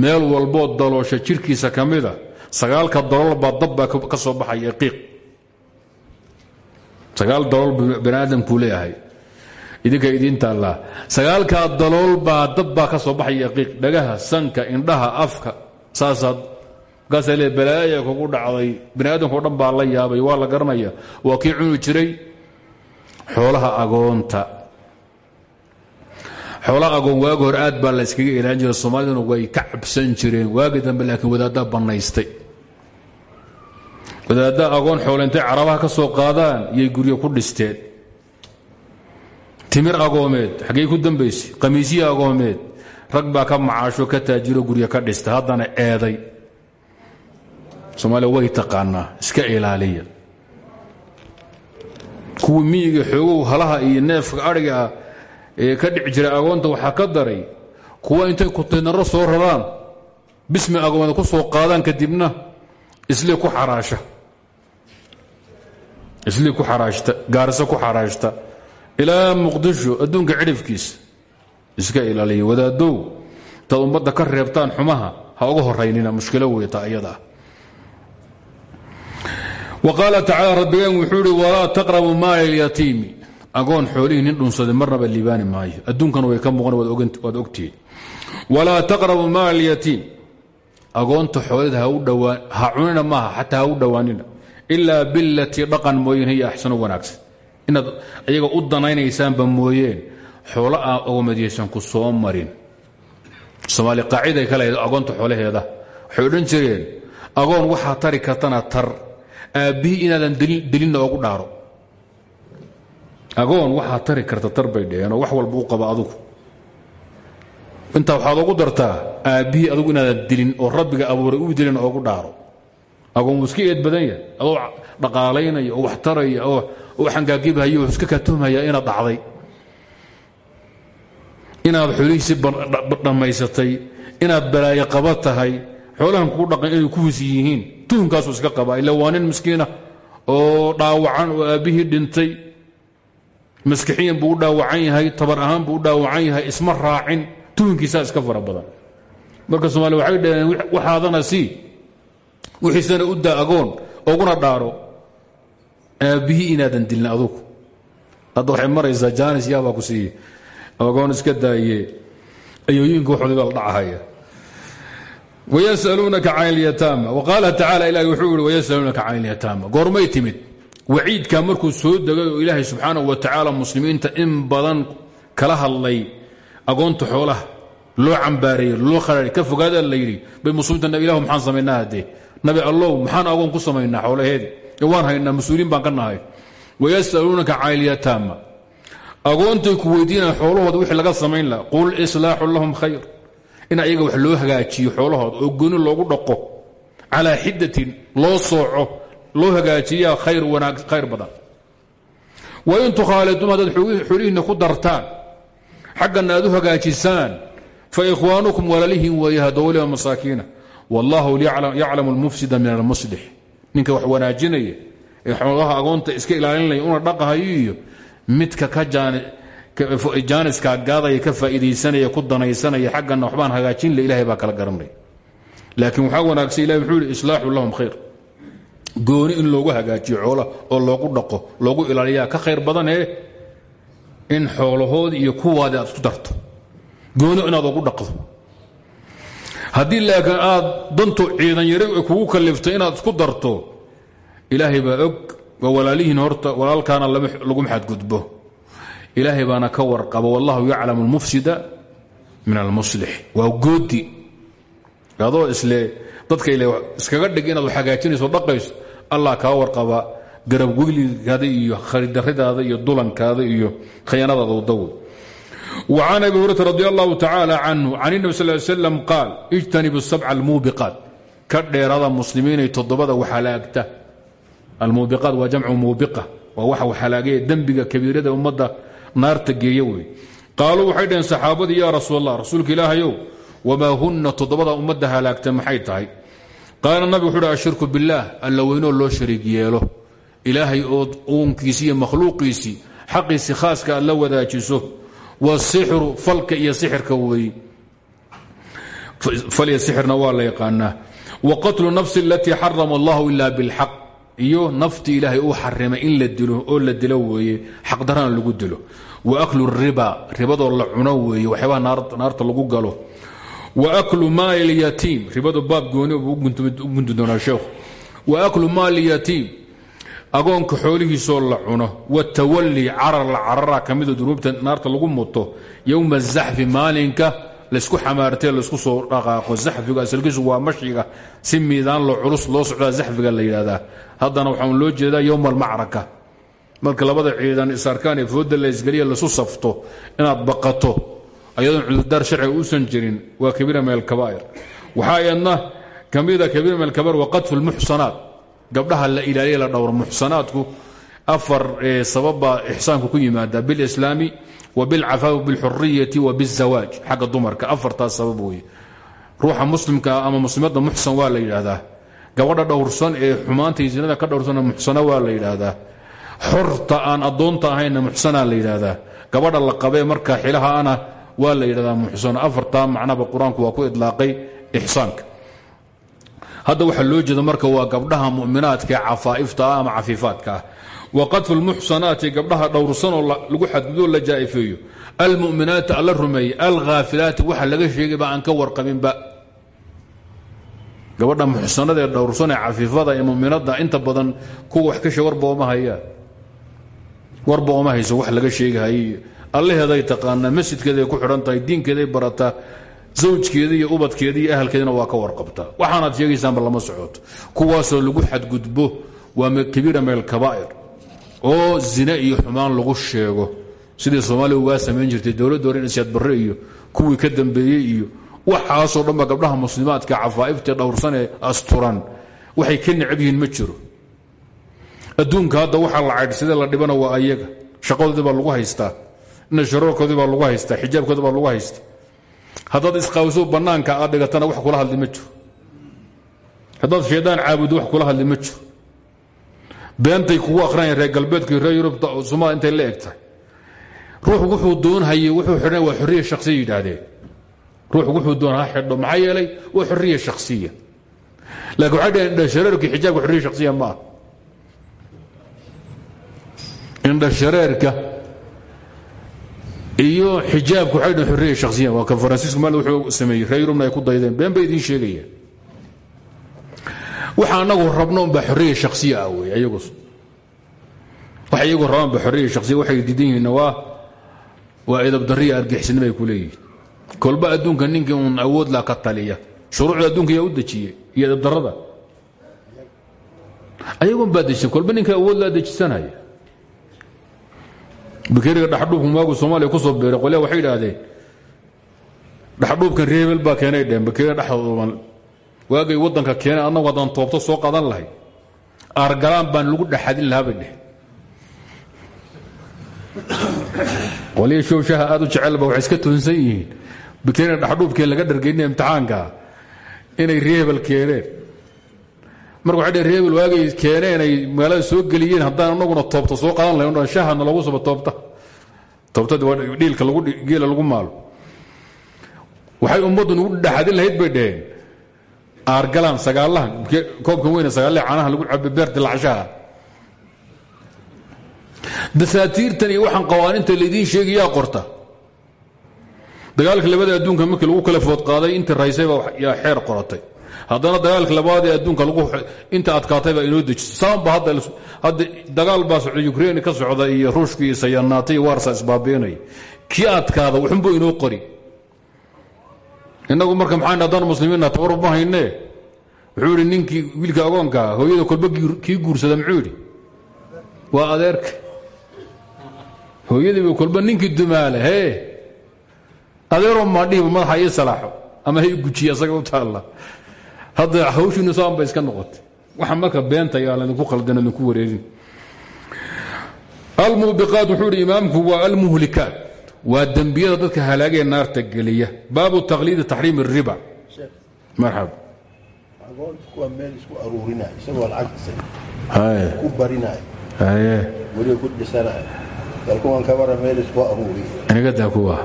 A: Meel walboo daloosha jirkiisa ka mida sagaalka dalool baa dabbaa ka soo baxaya qiiq. Sagaal dalool bani aadamkuu idinka idiin taallaa sagaalkaa dalool baa dabbaa ka soo baxaya qiiq dhagaha sanka indhaha afka. Saasaad markaasaa le balaaya kugu dhacday. Bani dhan baa la yaabay waa la garanaya. Waa kii cuni jiray. Xoolaha agoonta. Xoolaha agoon waagi hore aad baa la yskaga ilaalin jira soomaaliduna way ka cabsan jireen. Waagi dambe laakiin wadaaddaa bannaystay. Agoon xoole intay carabaha ka soo qaadaan iyay guryo ku dhisteen timir agoomeed xaggey ku dambaysay qamiisyihi agoomeed rag baa ka macaasho ka taajiro guryo ka dhista haddana eeday. Soomaaliya way taqaanaa iska ilaaliya. Kuwii miyiga xoogow halaha iyo neefka adhiga ah ee ka dhici jiray agoonta waxaa ka daray kuwa intay kutaynaro soo raraan bismi agoomeed ku soo qaadaan kadibna islii ku xaraashta gaarisa ku xaraashta ilaa muqdisho adduunka cidhifkiisa iska ilaaliya wadaadow taad ummadda ka reebtaan xumaha ha uga horaynina mushkilo weyta ayadaa wa qaala tacaala rabbigeen wuxuu walaa taqrabu maala اlyatiimi agoon xoolihii nin dhunsaday marnaba liibaani maayo. Adduunkana way ka muuqan waad ogtihiin. Walaa taqrabu maala اlyatiim agoonta xoolida ha cunina maaha xataa u dhowaanina. Ilaa bilatii dhaqan mooyeen hiya axsanu wanaagsan inaad ayaga u danaynaysaanba mooyeen xoolo aa ogomadiyaysan ku soo marin. Soomaali qaaciday ka leedahay agoonta xoolaheeda. Waxay jireen agoon waxaa tari kartana tar. Aabbihii inaadan delinna ogu dhaaro. Agoon waxaa tari karta tar bay dheheenoo wax walba u qaba adugu. Intaa waxaad ogu dartaa aabbihii adugu inaadan dilin oo rabbiga abuuray u dilin oogu dhaaro agoon iska eed badan yahay. Adoo dhaqaalaynaya oo wax taraya oo xangaagibhayo oo iska kaatuhmaya inaad dhacday. Inaad xoolihiisi dhammaysatay inaad balaayo qaba xoolahan kugu dhaqan inay kuwiis yihiin. Tuhunkaasuu iska qabaa ila waa miskiina oo dhaawacan oo aabbihii dhintay. Maskixiyan buu u dhaawacan yahay tabar ahaan buu u dhaawacan yahay isma raacin. Tuhunkiisaa iska fara badan. Marka somaaliya waxay dhaheen waxaadana sii wixiisana u daa agoon oguna dhaaro aabbihii inaadan dilin adugu. Hadda waxay maraysaa jaanis ku siiye agoon iska daaye ayooyinka waxoodii baa la dhacahaya. Wayasaluunaka can اlyataama waqaala tacala ilahi wuxuu yihi wayasaluunaka can اlyataama goormay timid. Waciidkaa markuu soo degay oo ilaahay subxaanahu wa tacaala muslimiinta in badan kala hadlay agoonta xoolaha loo cambaareeyey loo khararay ka fogaada la bay muslimiinta nabi ilahu maxaan samaynaa haddee nabi allow maxaan agoon ku samaynaa xoolaheedii waan haynaa mas'uuliin baan ka nahay. Wayasaluunaka can اlyataama agoontay ku weydiinaya xoolahooda wixii laga samayn laha qul islaaxu lahum khayr. In ayaga wax loo hagaajiyo xoolahooda oo gooni loogu dhaqo. Calaa xidatin loo sooco loo hagaajiyaa khayr wanaag khayr badan. Wain tukhaaliduum haddaad xoolihiinna ku dartaan. Xaggana aad u hagaajisaan fa ikhwaanukum walalihin weeye hadowliba masaakiina wallahu yaclamu almufsida min almuslix ninka wax wanaajinaya ee xoolaha agoonta iska ilaalinaya una dhaqahayo midka ka jaaniskaa gaadaya ka faa'iidaysanaya ku danaysanaya xaggana waxbaan hagaajin le ilahay baa kala garanaya laakiin waxaa wanaagsan ilahi wuxuu yihi lahum khayr. Gooni in loogu hagaajiyo xoolaha oo loogu dhaqo loogu ilaaliyaa ka khayr badanee in xoolahoodii iyo kuwaadii aad isku darto. Gooni inaad ogu dhaqdo haddii laakiin aad dantu ciidan yari kugu kalifto inaad isku darto ilaahay baa og waa walaalihiin horta walaalkaana laguma xadgudbo ilaahay baana ka warqaba wallahu yaclamu almufsida min almuslix waa goodi. Adoo isle dadka ile iskaga dhig inaad hagaajinayso dhaqayso allah kaa warqaba garabweyligaada iyo kharidaradaada iyo dulankaada iyo khayaanadaada wadawe وcan abi hurata radi allahu tacala canhu can الnabi sal slam qaal ijtanibu sabca almuubiqaat ka dheerada muslimiinay toddobada waxalaagta almuubiqaat waa jamcu muubiqa waa waxa waxalaagaya dembiga kabiirada ummadda naarta geeya wey qaaluu waxay dhaheen saxaabadii yaa rasuul allah rasuulka ilaahayow wamaa hunna toddobada ummadda halaagta maxay tahay qaala nabigu wuxuu hi ashirku billaah alla weynoo loo shariig yeelo ilaahay oo uunkiisii iyo makhluuqiisii xaqiisii khaaska aad la wadaajiso wasixru falka iyo sixirka weeye falya sixirna waa la yaqaanaa. Wa qatlu nafsi alatii xarama allahu ila iyo naftii ilaahay uu xarimay in la dilo oo la dilo weeye xaqdarana lagu dilo. Wa aklu riba ribadoo la cuno weeye waxyaabaha naarta lagu galo. Wa aklu maali lyatiim ribadu baab gooni u gunti doonaa sheekhu wa aklu maali yatiim agoonka xoolihiisoo la cuno watawali carar la carara ka dunuubta naarta lagu muto yowma zaxfi maalinka laysku xamaartee laysku soo dhaqaaqo. Zaxfiga asalkiisu waa mashiga si miidaan lo culus loo socdaa zaxfiga la yidhahdaa haddana waxaan loo jeedaa yowma almacraka marka labada ciidan isarkaan ee fooda la isgeliya lasu safto inaad baqato ayadoon cudurdaar sharciga uusan jirin waa kabiira min alkabaa'ir waxaa iyadna ka mida kabiira min alkabaa'ir wa lmuxsanaat gabdhaha la ilaaliya la dhowro muxsanaadku afar sababbaa ixsaanku ku yimaada bilislaami wa bilcafaafi bilxuriyati wa bizawaaj xagga dumarka. Afartaas sabab weeye. Ruuxa muslimka ama muslimadda muxsan waa la yidhaahdaa. Gabadha dhowrsan ee xumaanta iyo zinada ka dhowrsana muxsana waa la yidhaahdaa. Xorta aan addoonta ahaynna muxsanaa la yidhaahdaa. Gabadha la qabee marka xilaha ana waa la yidhahdaa muxsano afartaa macnaba qur'aanku waa ku idlaaqay ixsaanka hadda waxaa loo jeeda marka waa gabdhaha muminaadka cafaa'ifta ama cafiifaadka. Wa qadfu lmuxsanaati gabdhaha dhowrsanoo lagu xadgudoo la jaa'ifeeyo. Almu'minaati alla rumeeyey alghaafilaati waxa laga sheegayba aan ka warqabinba. Gabadha muxsanada ee dhowrsan ee cafiifada ee muminada inta badan kuwa wax ka sheeg warba oma oma hayso wax laga sheegahay allaheeday taqaanaa masjidkeeday ku xidhan tahay diinkeeday zawjkeeda iyo ubadkeeda iyo ahalkeedina waa ka warqabtaa waxaanaad sheegaysaanba lama socoto kuwaasoo lagu xadgudbo waa kabiira min alkabaa'ir oo zine iyo xumaan lagu sheego. Sidii soomaaliya ugaa samayn jirtay dowladda hore insiyaad barre iyo kuwii ka dambeeyey iyo waxaasoo dhanba gabdhaha muslimaadka cafaa'iftae dhowrsan ee asturan. Waxay ka necab ma jiro. Adduunka hadda waxaa la caydhsadee la dhibana waa ayaga. Shaqadoodii baa lagu haystaa. Nasharoorkoodii baa lagu haystaa. Xijaabkoodi baa lagu haystaa haddaad isqaawiso bannaanka aad dhigatana wax kula hadli ma jiro. Haddaad shaydaan caabuddo wax kula hadli ma jiro. Beentay kugu akhrinayan reer galbeedka reer yurub somalia intay la eg tahay ruux wuxuu doonhaye wuxuu xidhan waa xorriya shakhsiya yidhaahdeen. Ruux wuxuu doon ha xidho maxaa yeelay waa xorriya shakhsiya. Laakiin waxay dhaheen indhashareerka xijaabka xorriya shakhsiya ma ah indhashareerka iyo xijaabku waxay dhaheen xorriya shakhsiya waa kan faransiisku maal wuxuu sameeyey. Reer yurubna ay ku daydeen. Been bay idiin sheegayaan waxa anagu rabno unbaa xorriya shakhsiya ah wey ayagu waxa iyagu rabaan ba xorriya shakhsiya. Waxay diidan yihiinna waa waa edabdarriya argixisnimo ay ku leeyihiin. Kolba adduunka ninkii uun awood la ka taliya. Shuruucda adduunka yaa u dejiyey iyo edabdarrada ayagoon baa dejisan kolba ninka awood laa dejisanaya bakeriga dhaxdhuubka maagu soomaaliya ku soo beeray qolyaa waxay idhaahdeen dhaxdhuubkan reebel baa keenay dheheen bakeriga dhexdooban waagay waddanka keenay annagu haddaan toobto soo qadan lahay. Aargalaan baan lagu dhexadin lahaa dheh qolya showshaha aad u jecelba iska toonsan yihiin. Bakeriga dhaxdhuubkeen laga dhargeynaya imtixaanka inay reebel keeneen marka dheen reebel waagay keeneen ay magaalada soo geliyeen haddaan anaguna toobta soo qadan lahayn shahana lagu suba toobta. Toobtadi waa dhiilka geela lagu maalo. Waxay ummaddu nugu dhexadin lahayd bay dheheen aargalaan sagaalahan koobkan weyne sagaallaha caanaha lagu cabo beerta lacashaha dasaatiirtan iyo waxaan laydiin sheegayaa qorta. Dagaalka labada adduunka markii lagu kala food qaaday intii raysayba yaa xeer qoratay haddana dagaalka labaad ee adduunka inta adkaatay baa inoo dejisay saanba hadda dagaal baa ukrain ka socda iyo ruushka iyo sayanaata iyo warsa isbaabiinaya kii adkaada wuxunbu inoo qori. Innagu marka maxaan haddaan muslimiinna tabar ma haynee? Wuxuu idhi ninkii wiilka agoonkaa hooyada kolba kii guursada? Muxuu idhi waa adeerka. Hooyadiiba kolba dumaale hee adeeroo maadhihiba madaxa ii salaaxo ama ha asaga u taalla hadda hawshiinu saan bay iska noqotay. Waxa marka beenta yaa laydinku khaldan idinku wareerin almuubiqaat wuxuu idhi imaamku waa almuhlikaat waa dembiyada dadka halaagee naarta geliya. Baabu taqliidi taxriim الriba marxab
B: agoonkuwa meel isku aruurinayo isagoo lacagtiisa ku barinayo. Weliba ku dhisanayo. Dalkuwan kabara meel isku aruuriyo.
A: Inaga daa kuwa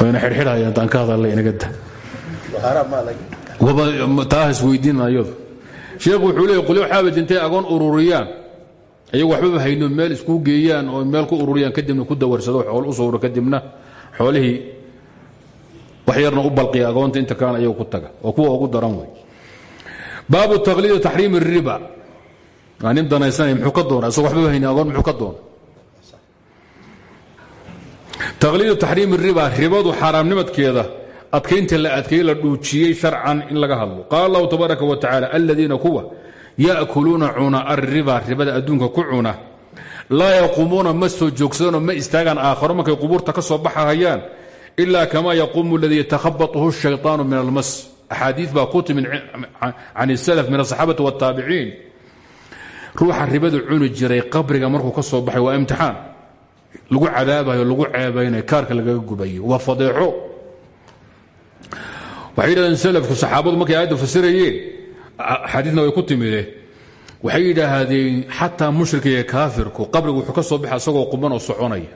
A: wayna xidhxidhayaan taan ka hadalla inaga da
B: xaaraam maa laga
A: taahas weydiin ayadu sheekhu wuxuu leeya qolyo xaabad intay agoon ururiyaan. Ayagu waxbaba hayno meel isku geeyaan oo meel ku ururiyaan kadibna ku dawarsado xoolo u sawro kadibna xoolihii wax yarna u balqiya agoonta inta kalena ayagu ku taga oo kuwa ugu daran wey baabu taqliidi taxriim waa nin danaysanaya muxuu ka doona isagoo waxba hayni agoon muxuu ka doona taqliidu taxriimi riba ribadu xaaraamnimadkeeda adkaynta la adkeeye la dhuujiyey sharcan in laga hadlo. Qaala allahu tabaaraka wa tacaala aladiina kuwa ya'kuluuna cuna arriba ribada adduunka ku cuna laa yaquumuuna ma soo ma istaagaan aakharo markay qubuurta ka soo baxahayaan. Ilaa kamaa yaquumu aladii yatakhabatuhu shayطaanu min almas. Axaadii baa ku timid can isalaf min asaxaabati wاtaabiciin ruuxa ribada cuni jiray qabriga markuu ka soo baxay waa imtixaan. Lagu cadaabayo lagu ceebaynayo kaarka lagaga gubayo. Waa fadeexo waxay yidhahdeen salafku saxaabadu markay aayadda fasirayeen xadiidna way ku timide. Waxay yidhaahdeen xataa mushrika iyo kaafirku qabrigu wuxuu ka soo baxa isagoo quban oo soconaya.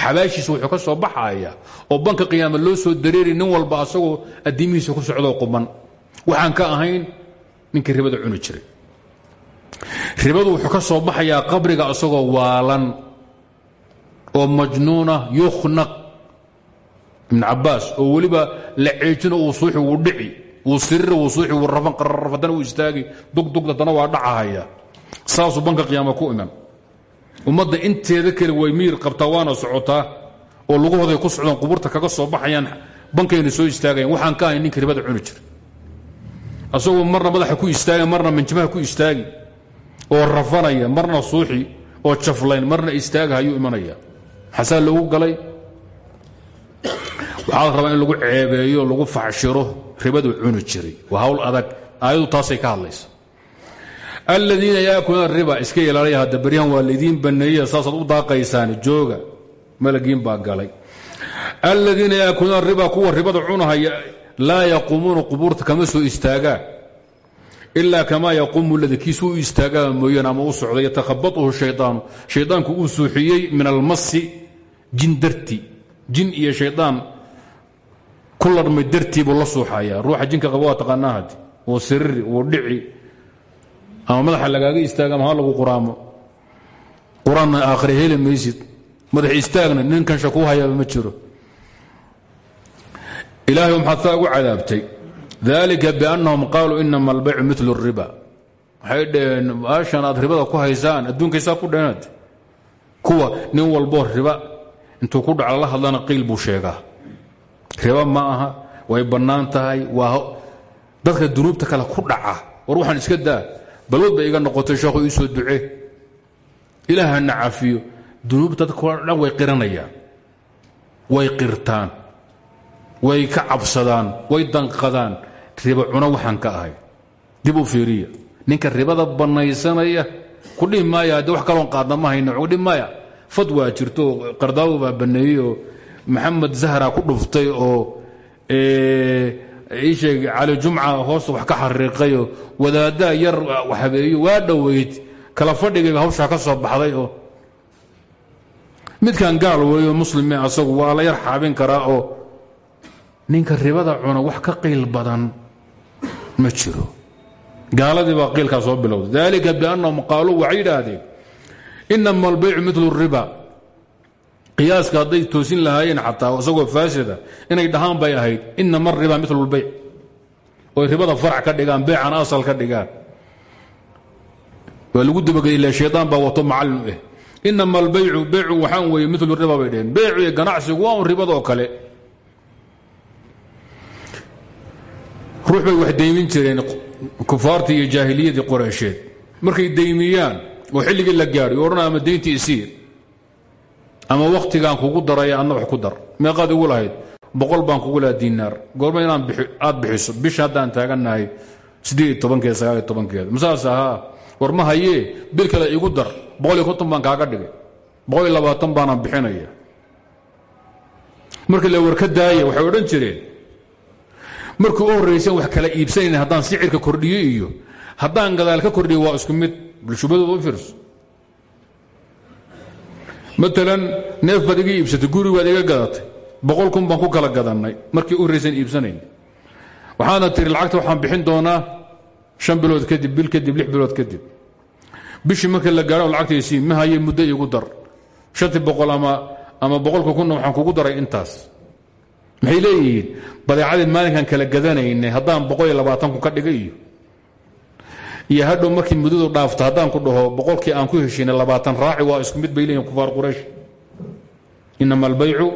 A: Xabaashiisa wuxuu ka soo baxaya oo banka qiyaama loo soo dareeri nin walba asagoo addiimihiisa ku socdoo quban. Waxaan ka ahayn ninkii ribada cuni jiray. Ribadu wuxuu ka soo baxayaa qabriga isagoo waalan oo majnuuna yukhnaq ibn cabaas oo weliba la ceejino uu suuxi wuu dhici wuu siriri wuu suuxi wuu rafan qararraf haddana uu istaagi. Dugdug haddana waa dhacahaya saasuu banka qiyaama ku iman. Ummadda inteeda kale way miir qabtaa waana socotaa oo lugahooday ku socdaan qubuurta kaga soo baxayaan bankayna soo istaagayan waxaan ka ahay ninka ribada cuni jira asagoo marna madaxa ku istaagi marna manjimaha ku istaagi oo rafanaya marna suuxi oo jaflayn marna istaaga ayuu imanaya. Maxasaa loogu galay waxaa la rabaa in lagu ceebeeyo lagu facshiro ribadu cuni jiray. Waa hawl adag. Aayadu taasay ka hadlaysa. Aladiina yaakuluuna riba iska ilaalaya hadda baryahan waa laydiin baneeye u daaqaysaan jooga. Malagiin baa galay. Aladiina yaakuluuna riba kuwa ribada cunahaya laa yaquumuuna qubuurta kama soo istaagaan ilaa kamaa yaquumu ladii kiisu u istaagaa mooyaan ama u socda yatakhabatuhu shayaanu shaydaanku uu suuxiyey min almasi jin darti jin iyo shaydaan ku larmay dartii buu la suuxaya ruuxa jinka qaba taqaanaa hadi wuu siriri wuu dhici. Ama madaxa lagaaga istaaga ama lagu quraamo. Qur'aanna aakhire heli maysid. Madax istaagna ninkan shakuu hayaaba ma jiro. Ilaahay maxaad saa ugu cadaabtay? Dalika biannahum qaaluu inama albaycu milu riba. Waxay dhaheen baashan aad ribada ku haysaan adduunkaysaa ku dheenad kuwa nin walboo riba intuu ku dhaca la hadlana qiil buu sheegaa. Riba ma aha way bannaan tahay waa dadka dunuubta kale ku dhaca. War waxaan iska daa balwad bay iga noqotay sheekhu ii soo duce. Ilaahana cafiyo dunuubta dadka dhan way qiranayaan. Way qirtaan. Way ka cabsadaan. Way danqadaan. Riba cuno waxaan ka ahay. Dib u fiiriya. Ninka ribada bannaysanaya ku dhihi maaya haddii wax kaloon qaadna ma hayna dhihi maaya fad waa jirto qardaawo baa banneeyey oo maxamed zahra ku dhuftay oo ii sheeg cali jumca hoosta wax ka xariiqayoo wadaaddaa yar habeeyo waa dhoweyd kala fadhigayba hawshaa ka soo baxday oo midkan gaal weeyo muslime asagu waa la yar xaabin karaa oo ninka ribada cuna wax ka qiil badan ma jiro. Gaaladii baa qiilkaa soo bilowday. Dalika biannahum qaaluu waxay yidhaahdeen inama albaycu milu riba. Qiyaaska hadday toosin lahaayeen xataa isagoo faasida inay dhahaan bay ahayd inama ariba milu lbayc oy ribada farac ka dhigaan beecan asal ka dhigaan. Waa lagu dabageyla shayaan baa wato macallin u eh. Inama albaycu beycu waxaan weeye milu riba bay dheheen ganacsigu waa un ribadoo kale. Ruux wax daymin jireen kufaartii iyo jaahiliyadii qoreysheed markay daymiyaan oo xilligii la gaadhay odhan ama dayntii isii ama wakhtigaan kugu daraya adna wax ku dar. Meeqaad igu lahayd boqol baan kugu lahaa diinaar. Goorma inaan aad bixiso. Bisha haddaan taagannahay siddeed sagaal tobankeeda masaas ahaa war ma hayee bil kale igu dar. Boqol iyo konton kaaga dhigay. Boqol iyo labaatan baanaan bixinaya. Markii la warka daaya waxay odhan jireen markii u horraysan wax kala iibsanayn haddaan sicirka kordhiyo iyo haddaan gadaal ka kordhiyo waa isku mid bulshubadooda u fiirso maalan neef baad iga iibsatay guri baad iga gadatay boqol kun baan ku kala gadannay markii u horraysan iibsanayn waxaana tiri lacagta waxaan bixin doonaa shan bilood kadib bil kadib lix bilood kadib bishii markii la gaadho lacagtaysii ma haye muddo igu dar shantii boqol ama boqolka kunna waxaan kugu daray intaas maxay leeyihiin badeecadii maalinkan kala gadanaynay haddaan boqol iyo labaatan kun ka dhigay iyo iyo hadhow markii muddadu dhaafto haddaan ku dhaho boqolkii aan ku heshiinay labaatan raaci waa isku mid bay leeyihin kufaar quraysh inama albaycu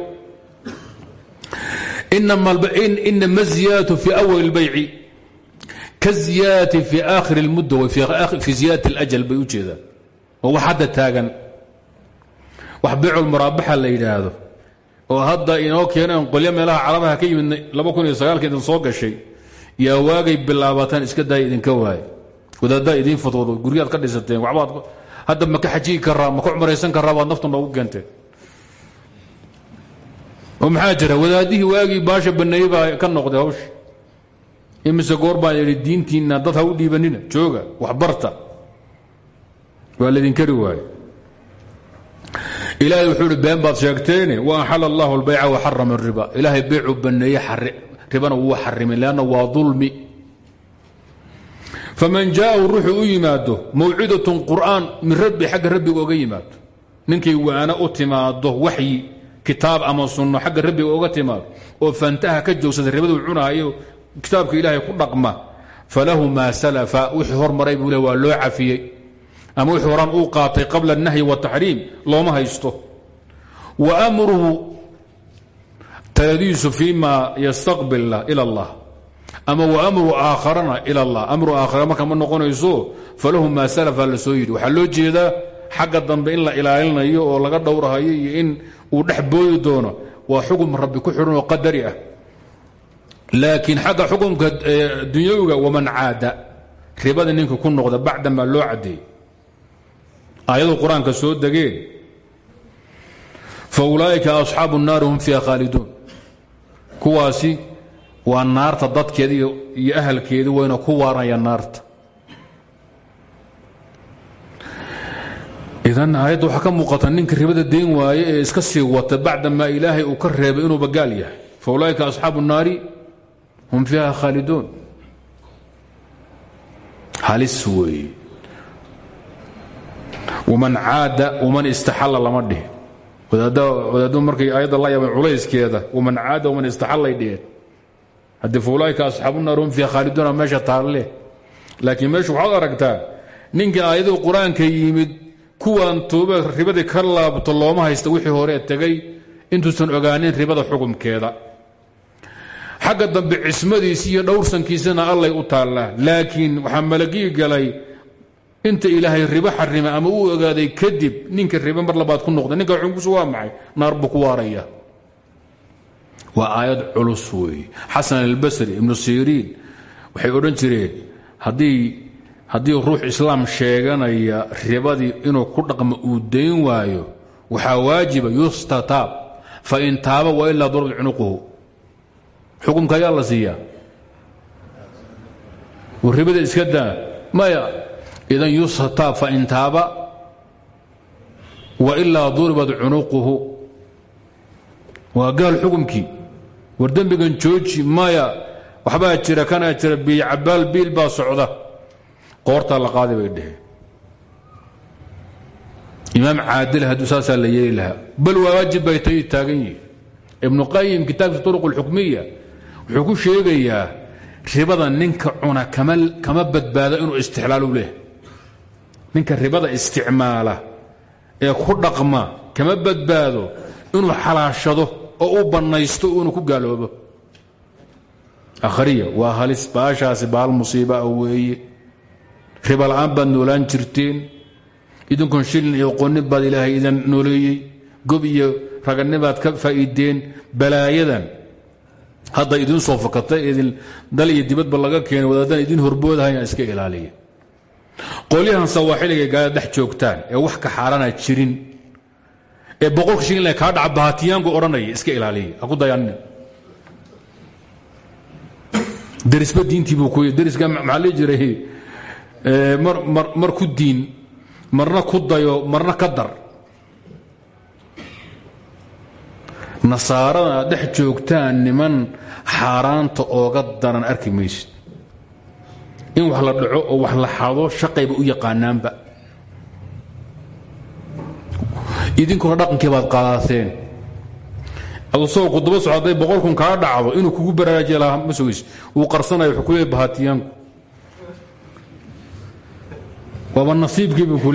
A: inama الزiyaadaة في أwl الbayci kaالزiyaadaةi في آkhir الmudة في زiyaadaة الأjل bay u jeedaan oo wax hadda taagan wax bayculmuraabaxa la yidhaahdo oo hadda inoo keeneen qolyo meelaha calabaha ka yimid laba kun iyo sagaalka idin soo gashay yaa waagay bilaabataan iska daaya idinka waaye wadaaddaa idiin fatwoodo guryaad ka dhisateen waxbaad hadda ma ka xajiyi karaa ma ka cumaraysan karaa baad naftu noogu keenteen oo maxaa jira? Wadaadihii waagii baasha baneeyey baa ka noqday hawsha imise goor baan idhi diintiinna dad ha u dhiibanina jooga waxbarta. Waa laydin kari waaye. Ilaahay wuxuu ihi been baad sheegteene wa axala allahu albayca wa xarama riba ilaahay beycuu baneeye ribana wuu xarimay leanna waa dulmi faman jaa'ahu ruuxuu u yimaado mawcidatun qur'aan min rabbi xagga rabbiga oga yimaado. ninkay waana u timaado waxyi kitaab ama sunno xagga rabbiga oga timaado oo fantaha ka joogsada ribadu cunaayo kitaabka ilaahay ku dhaqma. falahu maa salafa wixii hormaray buu le waa loo cafiyey ama wixii horaan uu qaatay qabla anahyi wataxriim looma haysto wa amruhu taladiisu fii yastaqbil ila allah ama wa amru aakharana ilى اllah amru aakhara marka ma noqonayso falahu maa salafa la soo yidhi waxaa loo jeedaa xagga dambe in la ilaalinayo oo laga dhowrahayo iyo in uu dhex boodi doono waa xukun rabbi ku xidhan oo qadari ah laakiin xagga xukumka dunyawiga waman caada ribada ninka ku noqda bacdamaa loo caddeeyey aayadu qur-aanka soo degeen fa ulaa'ika asxaabu الnaari hum fiiha khaaliduun kuwaasi waa naarta dadkeeda iyo ahalkeeda wayna ku waaranaya naarta. Idan aayadda waxaa ka ninka ribada dayn waaye ee iska sii wata bacdamaa ilaahay uu ka reebay inuuba gaal yahay. Fa ulaa'ika asxaabu الnaari hum fiiha khaaliduun. Halis weeye waman caada waman istaxalla lama dhihin. Wadaaddu markay aayadda la yaabeen culayskeeda waman caada waman istaxallay dhiheen haddii fa ulaa'ika asxaabu الnaari hum fiiha khaaliduuna meesha laakiin meesha waxaad aragtaa ninka aayaduu qur'aanka yimid kuwaan tooba ribadii ka laabto looma haysta wixii hore tegay intuusan ogaanin ribada xukumkeeda. Xagga dambe cismadiisi iyo dhowrsankiisana allay u taallaa. Laakiin waxaa malagii galay inta ilaahay ribo xarima ama uu ogaaday kadib ninka ribe mar labaad ku noqda ninka xukunkiisu waa maxay? Naar buu ku waaraya waa aayad culus weeye xasan albasri ibnu siriin waxay odhan jireen haddii ruux islaam sheeganaya ribadii inuu ku dhaqmo uu dayn waayo waxaa waajiba yustataab fain taaba wailaa darad cunuquhu. Xukumka ayaa la siiyaa. Ribada iska daa. Maya idan yustataab fain taaba wailaa duribat cunuquhu. Waa gaal xukumkii war dembigan jooji maya waxbaa jira kanaa jira biicabaal biil baa socda. Qoortaa la qaadi bay dheheen imaam caadil hadduu saasaa la yeeli lahaa. Bal waajib bay tay taagan yihiin ibnu qayim kitaabkiisa turuq اlxukmiya wuxuu ku sheegayaa ribada ninka cuna kama badbaado inuu istixlaal u ninka ribada isticmaala ee ku dhaqma kama badbaado inuu xalaashado oo u bannaysto inuu ku gaaloobo. Akhriya waa halis. Baashaasi baal musiiba ah weeye. Riba la'aan baad noolaan jirteen. Idinkoon shilin iyo qonin baad ilaahay idin nooleeyey. Gob iyo raganibaad ka faa'iideen. Balaayadan hadda idin soo fakatay idin dal iyo dibadba laga keenay wadaaddan idin horboodahay iska ilaaliya. Qolyahan sawaaxiliga gaala dhex joogtaan ee wax ka xaarana jirin ee boqolka shilin kaa dhaca bahatiyaanku odhanaya iska ilaaliya. Ha ku dayaanina. Derisba diintii buu ku deriska maxaa lii jiray? Mar ku diin marna ku dayo marna ka dar. Nasaarada dhex joogtaan niman xaaraanta ooga daran arki maysid. In wax la dhaco oo wax la xado shaqayba u yaqaanaanba idinkuna dhaqankii baad qaadateen adusagoo kuduba soco hadday boqol kun kaa dhacdo inuu kugu baraaji lahaa ma sugays wuu qarsanaya wuxuu ku leey bahatiyaanku waaba nasiibkii buu ku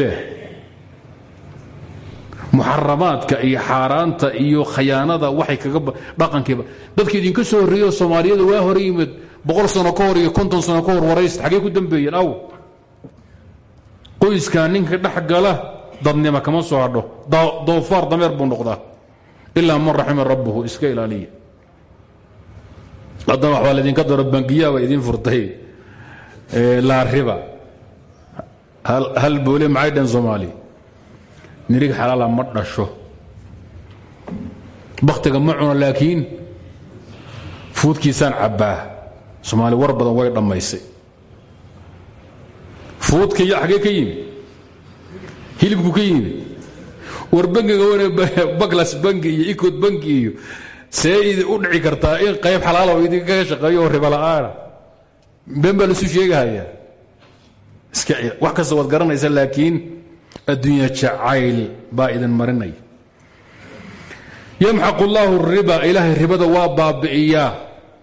A: muxaramaadka iyo xaaraanta iyo khayaanada waxay kaga dhaqankiiba dadka idinka soo horreeyo soomaaliyada waa hore yimid boqol sano ka hor iyo konton sano ka hor waraysta xaggee ku dambeeyeen aw qoyskaa ninka dhex dadnima kama soo hadho. Doofaar dameer buu noqdaa. Ilaa man raxima rabbuhu iska ilaaliya haddana waxbaa laydinka daro bangiyaaba idiin furtay. Laariba hal boole maxay dhan soomaali? Nirig xalaala ma dhasho. Bakhtiga ma cuno laakiin fuudkiisaan cabbaa. Soomaali war badan way dhammaysay. Fuudka iyo ka yimi hilibku ka yimi war bangiga wane baglas bangi iyo ikod bangi iyo see idi u dhici kartaa in qayb xalaala oo idinkaga shaqeeyo oo riba la'aana been baa laisu sheegahaya iska wax kasta waad garanaysa laakiin adduunya jacayl baa idin marinaya yamxaqu allaahu riba ilaahay ribada waa baabi'iyaa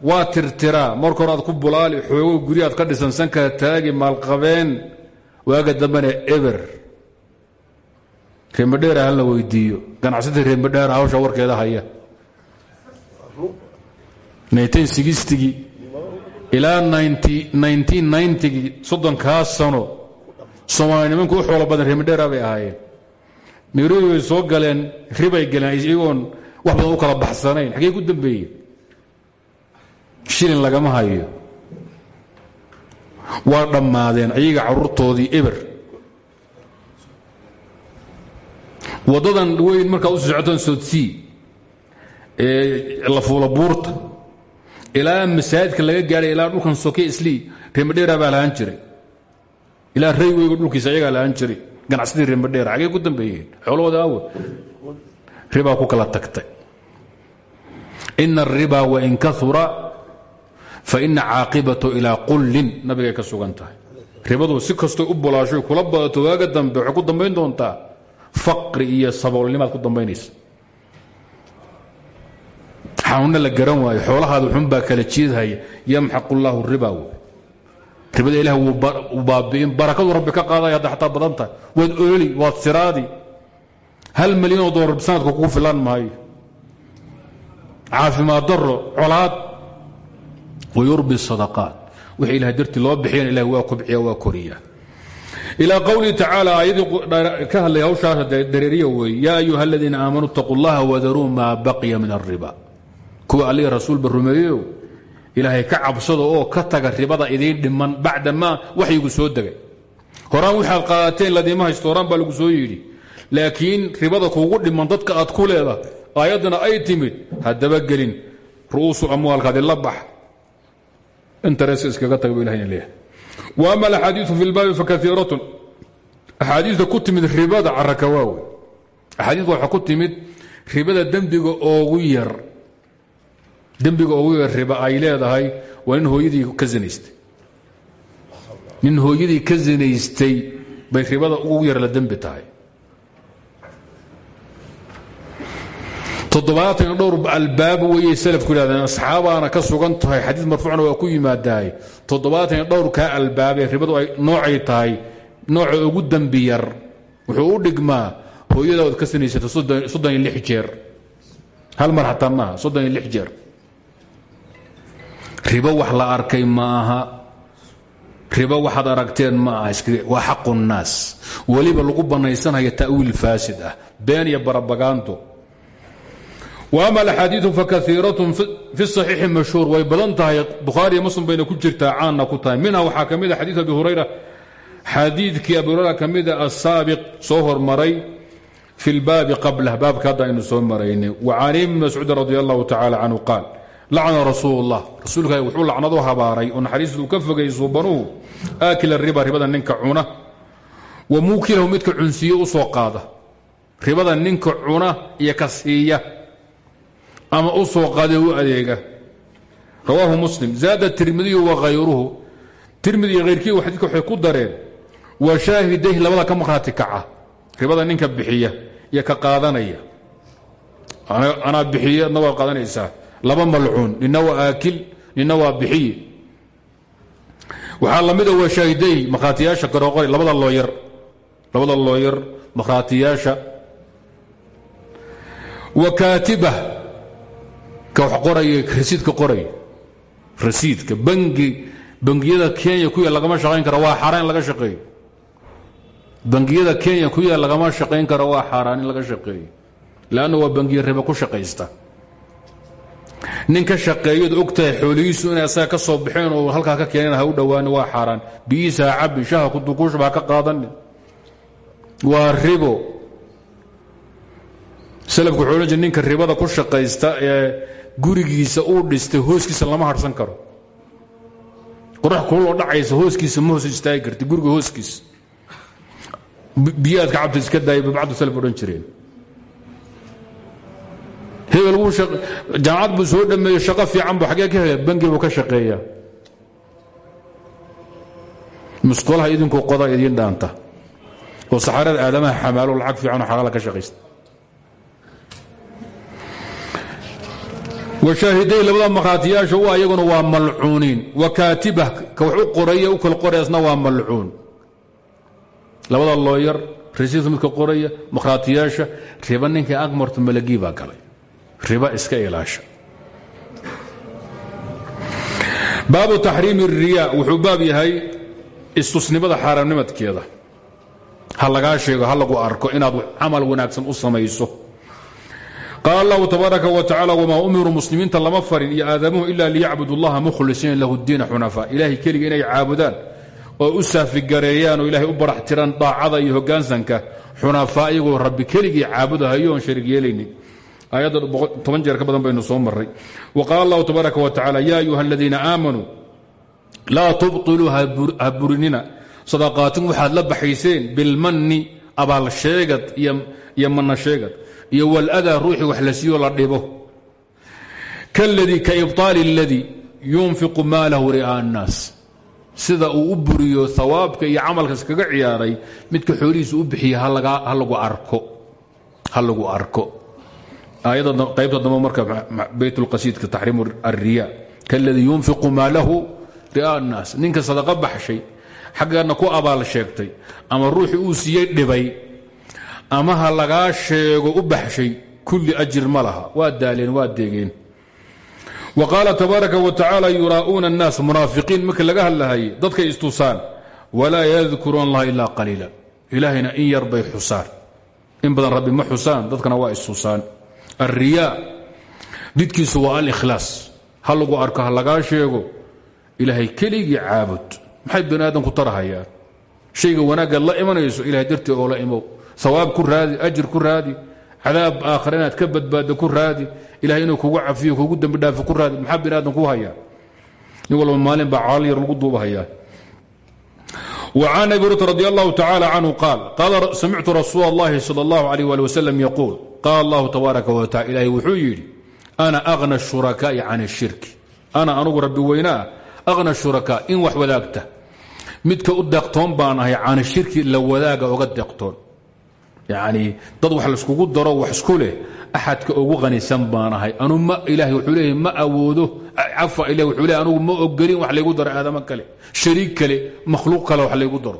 A: waa tirtiraa. Marka hore aad ku bulaali xoogo guri aad ka dhisan sankaa taagi maalqabeen. Waaga dambena eber reemadheera hala weydiiyo. Ganacsatii reemadheera hawsha warkeeda haya. Gii ilaa gii soddonkaa sano soomaali nimanku u xoolo badan reemadheera bay ahaayeen. Nairobi bay soo galeen ribay galeen iyagoon wax badan u kala baxsanayn. Xaggee ku dambeeye shilin lagama hayo. Waa dhammaadeen ayaga carruurtoodii eber waddadan weyn markaad u socotaan sodsii ee la fuula buurta ilaa masaajidka laga gaadhay ilaa dhulkan soke islii reemadheera baa lahaan jiray. Ilaa rayweyga dhulkiisa ayagaa lahaan jiray. Ganacsadii reemadheera xaggee ku dambeeyeen? Xoolahooda awo ribaa ku kala tagtay. Ina الriba wain kaura faina caaqibatu ilaa qullin. Nabigay ka sugan ribadu si kastoy u bulaashoy kula badato waaga dambe waxay ku dambayn doontaa faqri iyo saboolnimaad ku dambaynaysa xanuunna la garan waayo xoolahaada xunbaa kala jiidhaya yamxaq اllahu riba w ribada ilah wuu baabi'in barakadu rabbi ka qaadaya hadda xataa badan tahay waad hal milyanoo doolar sanadka kugu filan maayo. Caafimaad daro colaad. Wayurbi sadaqaat. Wixii ilahay dartii loo bixiyana ilahi waa kubciya waa koriya ilaa qowlihi tacaala aayadii ka hadlay hawshaas dareeriya weeye yaa ayuha aladiina aamanuu itaquu llaha wadaruu maa baqiya min alriba kuwa allihii rasuulba rumeeyeyow ilaahay ka cabsado oo ka taga ribada idiin dhiman bacda maa waxygu soo degay. Horaan waxaad qaateen ladiima haysto horaan baa lagu soo yidhi laakiin ribada kuugu dhiman dadka aad ku leedahay aayaddana ay timid hadaba gelin ru'uusu amwaalkaadi la bax. Interes iskaga tag buu ilahay leeyahay ama axaadiiu fi lbaabi fakaiiratun axaadiita ku timid ribada carakawaawe axaadiitu waxaa ku timid ribada dembiga ogu yar dembiga ogu yar riba ay leedahay waa nin hooyadii ka zinaystay nin hooyadii ka zinaystay bay ribada ugu yar la dembi tahay toddobaatan dhowr albaab weyay salafku yidhahdeen asxaabaana ka sugan tahay xadiid marfuucna waa ku yimaadaay. toddobaatan iyo dhowr kaa albaabee ribadu ay noocay tahay nooca ugu dembi yar wuxuu u dhigmaa hooyada ood ka sinaysata soddon jeer. Hal mar xataa maaha soddon jeer. Ribo wax la arkay ma aha. Ribo waxaad aragteen ma aha waa xaqu nnaas. Weliba lagu bannaysanaya ta'wiil faasid ah been iyo barabagaanto ama axaadiiu fakaiiratun fi صaxiixi mashhuur way badan tahay bukhaariiyo muslim bayna ku jirtaa caanna ku tahay minha waxaa ka mida xadiiu abi hurayra xadiidkii abi hurayra ka mida asaabiq soo hormaray fi lbaabi qablah baabka hadda aynu soo maraynay wa can ibni mascuudin radi allahu tacala canhu qaal lacna rasuul اllah rasuulka wuxuu lacnado habaaray oo naxariistu ka fogay suubanuhu aakila riba ribada ninka cuna wa muukilahu midka cunsiiye u soo qaada ribada ninka cuna iyo ka siiya ama u soo qaadee u adeega. Rawaahu muslim. Zaada tirmidiyu wakhayruhu tirmidi iyo hayrkii xadiidka waxay ku dareen wa shaahidayh labada ka markhaati kaca. Ribada ninka bixiya iyo ka qaadanaya. Anaa bixiye adna waad qaadanaysaa. Laba malcuun nina waa aakil nina waa bixiye. Waxaa lamida wa shaahidayh markhaatiyaasha garoqori labada loo yar labada looyar makhraatiyaasha wa kaatiba ka wax qoraya rasiidka bangi bangiyada kenya ku yaal lagama shaqayn karo waa xaaraan laga shaqeeyo. Bangiyada kenya ku yaal lagama shaqayn karo waa xaaraan laga shaqeeyo. Leanna waa bangiya riba ku shaqaysta. Nin ka shaqeeyood ogtahay inay asaga ka soo baxeen oo halkaa ka keeneen u dhowaani waa xaaraan. Biyihiisa ha cabbi shaha kudukuushba ha ka qaadanin waa ribo. Salafku wuxuu odhan ninka ribada ku shaqaysta ee gurigiisa uu dhistay hooskiisa lama harhsan karo. Qorax kuloo dhacaysa hooskiisa ma hoos istaagi karti guriga hooskiisa biyaadka cabta iska daaya babcadu salaf odhan jireen. Hebel wuu jaamacad buu soo dhameeyo shaqo fiican bu xagee ka bangi buu ka shaqeeyaa. Musqulaha idinkuu qoda idiin dhaanta. Oo saxaarada aadamaha xamaalo lacag fiican oo xalaala ka shaqaysta washaahiday labada markhaatiyaasha u ayaguna waa malcuuniin. Wa kaatibah ka wax u qoraya u kala qorayaasna waa malcuun. Labada looyar rasiidka midka qoraya markhaatiyaasha riba ninkii agmarto malagii baa galay. Riba iska ilaasha. Baabu taxriimi الriya wuxuu baab yahay istusnimada xaaraamnimadkeeda. Ha lagaa sheego ha lagu wanaagsan u samayso qaal allahu tabaaraka wa tacala wmaa umiruu muslimiinta lama farin iyo aadamuhu ila liyacbud اllaha mukhlisiina lahu diina xunafaa ilahay keliga inay caabudaan oo u saafigareeyaan oo ilahay u barax tiraan daacada iyo hogaansanka xunafaa iyagoo rabbi keligii caabudahayo oon sharig yeelaynin. Aayadda toban jeer ka badan baynu soo maray wa qaala allahu tabaaraka wa tacala ya ayuha aladiina aamanuu laa tubطiluu ha burinina sadaqaatin waxaad iyo waladaa ruuxii wax la siiyo la dhibo kaladii ka ibطaali اladii yunfiqu maalahu ri'aa الnaas sida uu u buriyo hawaabka iyo camalkaas kaga ciyaaray midka xoolihiisa u bixiya ha lagu arko aayadda qaybta dambe marka bayt اlqasiidka taxriim الriya kaladii yunfiqu maalahu ri'aa الnaas ninka sadaqa baxshay xaggaana ku abaal sheegtay ama ruuxii uu siiyey dhibay ama ha lagaa sheego u baxshay kulli ajir ma laha. Waa daaleen waa deegeen. Wa qaala tabaaraka wa tacaala yuraa'uuna الnaas munaafiqiin. Marka laga hadlahayay dadkay istusaan walaa yadkuruuna allaha ilaa qaliila. Ilaahayna in yar bay xusaan. In badan rabbi ma xusaan dadkana waa istusaan alriyaa didkiisu waa alikhlaas. Ha lagu arko ha lagaa sheego ilaahay keligii caabud. Maxay bani aadamku tarahayaan shayga wanaaggaad la imanayso ilahay dartii oo la imow sawaab ku raadi ajir ku raadi cadaab aakhare inaad ka badbaaddo ku raadi ilahay inuu kugu cafiyo kugu dembi dhaafo ku raadi maxaa bani aadam ku hayaa nin walba maalin baa caal yar lagu duubahayaa وعن أبي هريرة رضي الله تعالى عنه قال قال سمعت رسول الله صلى الله عليه وآله وسلم يقول قال الله تبارك وتعالى إلهي وxuu yidhi أنا أغنى الشhuركاء عن الشhirك أنا anugu rabbi weynaa أغنى الشhuركاء in wax wadaagta midka u deeqtoon baan ahay can shirki la wadaaga oga deeqtoon yacni dad wax laiskugu daro wax isku leh axadka ugu qanisan baan ahay. Anu ma ilahay wuxuu leeyahy ma awoodo. Cafa ilah wuxuu leeyahy anugu ma ogolin wax laygu daro aadamo kale. Shariig kale makhluuq kale wax laygu daro.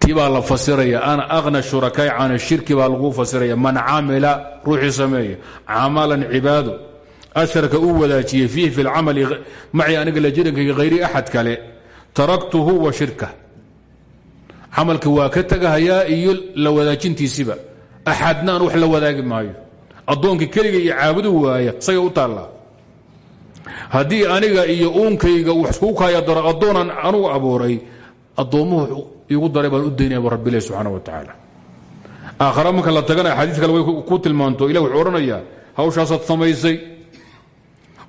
A: Tii baa la fasiraya ana akhna shurakaai can shirki baa lagu fasiraya. Man camila ruuxii sameeya camalan cibaado ashraka uu wadaajiyey fiihi fi lcamali macii aniga la jirankayga hayri axad kale. Taraktuhu wa shirka camalka waa ka tegahayaa iyo la wadaajintiisiba axadna wax la wadaagi maayo. Addoonkii keliga iyo caabudu waaya sagay u taallaa haddii aniga iyo uunkayga wax iskugu kaaya daro addoonaan anugu abuuray addoommuhu igu daray baan u daynaya bu rabbilahi subxaana wa tacaala. Aakhara marka la tagana axaadiis kale way ku tilmaanto ilah wuxuu odhanayaa hawshaasaad samaysay.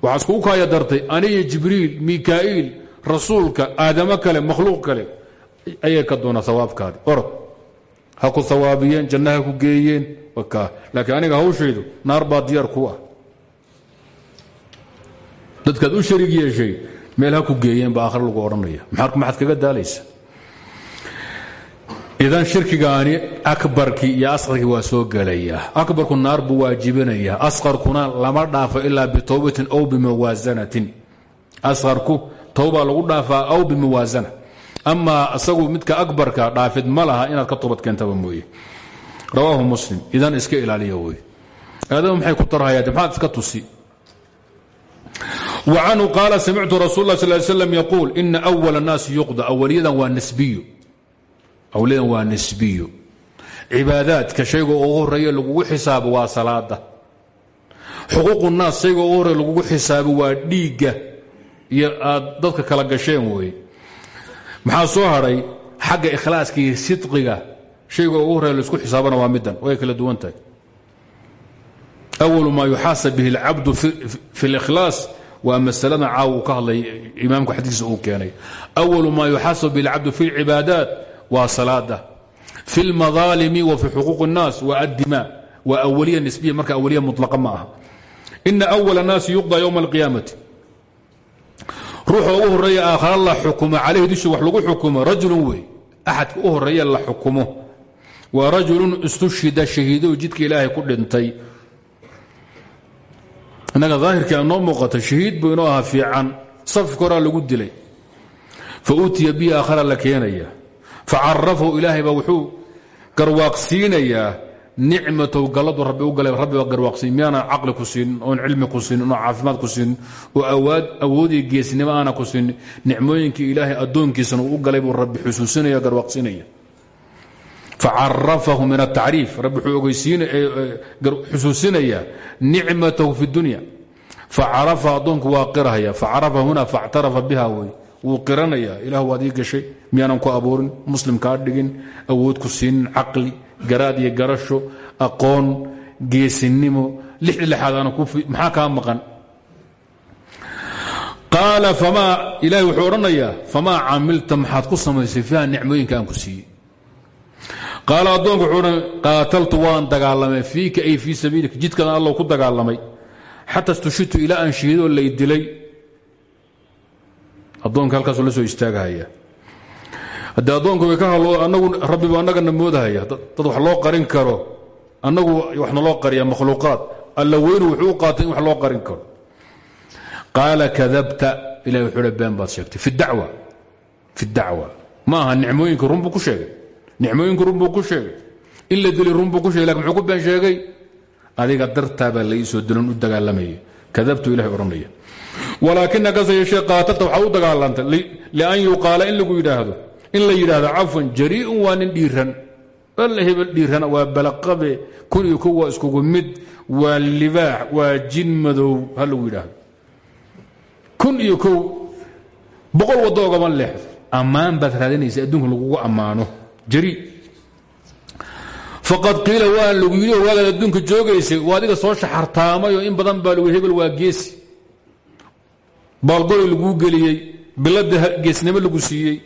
A: Waxaa iskugu kaaya dartay aniga jibriil mikaa'iil rasuulka aadamo kale makhluuq kale ayay ka doonaa sawaabkaadi. Orod ha ku sawaabiyeen janna ha ku geeyeen laakiin aniga hawshaydu naar baa diyaar ku ah. Dadkaad u sharig yeeshay meel ha ku geeyeen baa aakhre lagu odhanaya. Maxaad kaga daalaysa? Idan shirkigaani akbarkii iyo asqarkii waa soo gelaya akbarku naar buu waajibinaya. Asqarkuna lama dhaafo ilaa bitowbatin aw bimuwaasanatin asqarku towbaa lagu dhaafaa aw bimuwaasana amaa isagu midka akbarka dhaafid ma laha inaad ka toobad keentaba mooye rawaahu muslim idan iska ilaaliya wey aadama maxay ku tarhayaan maxaad iska tusi وcanhu qaala samictu rasuul اlah sal slam yaquul ina أwal الnaasi yuqda awaliyadan waa nisbiyo awliyadan waa nisbiyo cibaadaadka shayga ugu horeeya lagugu xisaabo waa salaada xuquuq الnaas shayga ugu horeeya lagugu xisaabo waa dhiigga iyo aad dadka kala gasheen wey maxaa soo hadhay xagga ikhlaaska iyo sidqiga shayga ugu horeeya laisku xisaabana waa midan way kala duwan tahay أwl ma yuxaasab bih اlcabdu fi اlإkhlaaص waa masalada caaw uu ka hadlay imaamku xadiikiisa uu keenay أwalu ma yuxaasab bih اlcabdu fi اlcibaadaat waa salaada fi اlmadaalimi wa fi xuquuq الnaas wa addima waa awaliya nisbiya marka awaliya muطlaqa ma aha ina أwal الnaasi yuqضى ywma اlqiyaamati ruuxa ugu horreeya aakhara la xukumo calayhi dusha wax lagu xukumo rajulu wey axadka u horreeya la xukumo. Waa rajulu istushhida shahiido jidka ilaahay ku dhintay. Innaga daahirkaa noo muuqata shahiid buu inoo ahaa fiican safka horaa lagu dilay. Fa utiya bihi aakhara la keenaya. Fa carafahu ilaahay baa wuxuu garwaaqsiinayaa nicmatow galladu rabbi u galay rabbi baa garwaaqsiin miyaana caqli ku siin oon cilmi ku siin oon caafimaad ku siin oo awaad awoodii geesnimo aana ku siin nicmooyinkii ilaahay addoonkiisana u galay buu rabbi xusuusinaya garwaaqsiinaya facarafahu min atacriif rabbi wuxuu xusuusinayaa nicmatahu fi dunya. Facarafa addoonku waa huna factarafa biha wey wuu qiranaya ilah gashay miyaanan ku abuurin muslim kaa dhigin awood ku siinin caqli garaad iyo garasho aqoon geesinimo lixdi lixaad aana maxaa kaa maqan? Qaala famaa ilahi wuxuu odhanayaa famaa camilta ku samaysay fiiha nicmooyinka aan ku siiyey? Qaala addoonku wuxuu qaataltu waan dagaalamay fiika ay fii sabiilika jidkadan allow ku dagaalamay xata istushidtu ilaa aan shahiidoo lay dilay. Addoonka halkaasuu la soo istaagahaya haddii addoonku way ka hadlo anagu rabbiba annagana moodahaya. Dad wax loo qarin karo. Annagu wax naloo qariya makhluuqaad. Alla weynu wuxuu u qaatay in wax loo qarin karo. Qaala kadabta. Ilahi wuxuu le been baad sheegtay. Fi dacwa. Fi dacwa. Ma aha nicmooyinka run buu ku sheegay. Nicmooyinku run buu ku sheegay. In la dili run buu ku shegay laakiin muxuu ku been sheegay adiga dartaabaa la iisoo dilon u dagaalamayay kadabtu ilahay odhanaya walaakinakase yeeshee qaatalta waxaa u dagaalantay lian yuqaala in lagu yidhaahdo in la yidhaahdo cafwan jarii'un waa nin dhiiran alla hebel dhiirana waa balaqabe kun iyo kow waa iskugu mid waa libaax waa jin madow ha lagu yidhaahdo. Kun iyo kow boqol waddo ogama leexdo ammaan baad raadinaysa adduunka lagugu ammaano. Jari faqad qiila waa lagu yidhi waagaad adduunka joogaysay waa adiga soo shaxartaamayoo in badan baa lagu hebel waa geesi. Baalgoloy laguu geliyey bilada geesnimo lagu siiyey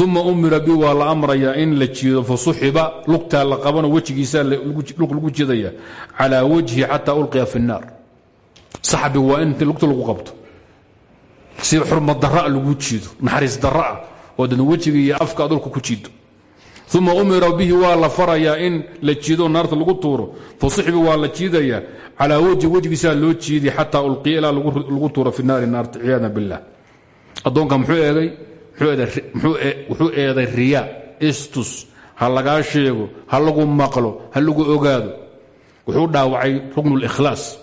A: uma umira bi waa la amrayaa in la jiido fasuxiba lugtaa la qabano wejigiisaa lagu jidaya calaa wajhi xataa ulqiya fi naar axbigu waa in lugta lagu qabto. Si xurmadaa lagu jiido naxariis daraa oo dan wejiga afka adulka ku jiido uma umira bihi waa la farayaa in la jiidoo naarta lagu tuuro. Fasuxbi waa la jiidaya calaa wajhi wejigiisaa loo jiiday xataa ulqiya ilaa lagu tuuro fi naari naarta ciyaada bilah adoonka muxuu eegay? Wuxuu eeday riya istus. Ha lagaa sheego ha lagu maqlo ha ogaado. Wuxuu dhaawacay ruknu اlikhlaas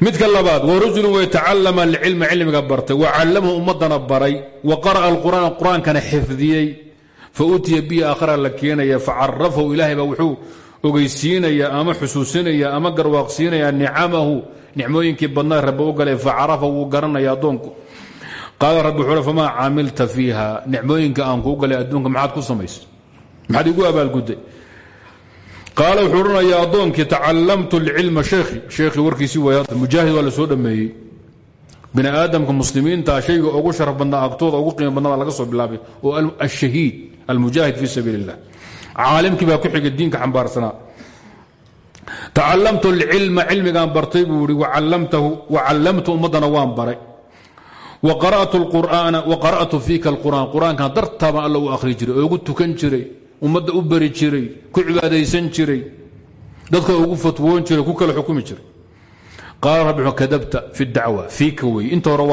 A: midka labaad warajulu yatacalama alcilma cilmiga bartay. Wacallamahu ummadana baray. Wa qara'a alqur'aan qur'aankana xifdiyey. Fautiya bihi aakhara la keenaya. Facarafahu ilaahay baa wuxuu ogeysiinaya ama xusuusinaya ama garwaaqsiinaya nicamahu nicmooyinkii badnaa rabbi u galay wuu garanaya addoonku qaala rabbi wuxuu famaa caamilta fiiha? Nicmooyinka aan galay adduunka maxaad ku samaysay maxaad igu abaalgudday? Qaala wuxuu odhanayaa addoonkii tacalamtu lcilma sheekhi sheekhii warkiisii waaya mujaahid waa la soo dhammeeyey. Bini aadamka muslimiinta shayga ugu sharaf badnaa agtooda ugu qiimo badnaa laga soo bilaabay. Oo ashahiid almujaahid fii sabiil اllah caalimkii baa ku xigay diinka xambaarsanaa tacalamtu lcilma cilmigaan bartay buu ihi wacallamtu ummaddana waan baray waqara'tu fiika alqur'aan qur'aankan dartaabaan alla u akhri jiray oo ugu tukan jiray ummadda u bari jiray ku cibaadaysan jiray dadka ugu fatwoon jiray ku kala xukumi jiray qaala rabbi kadabta fi dacwa fiika wey inta hore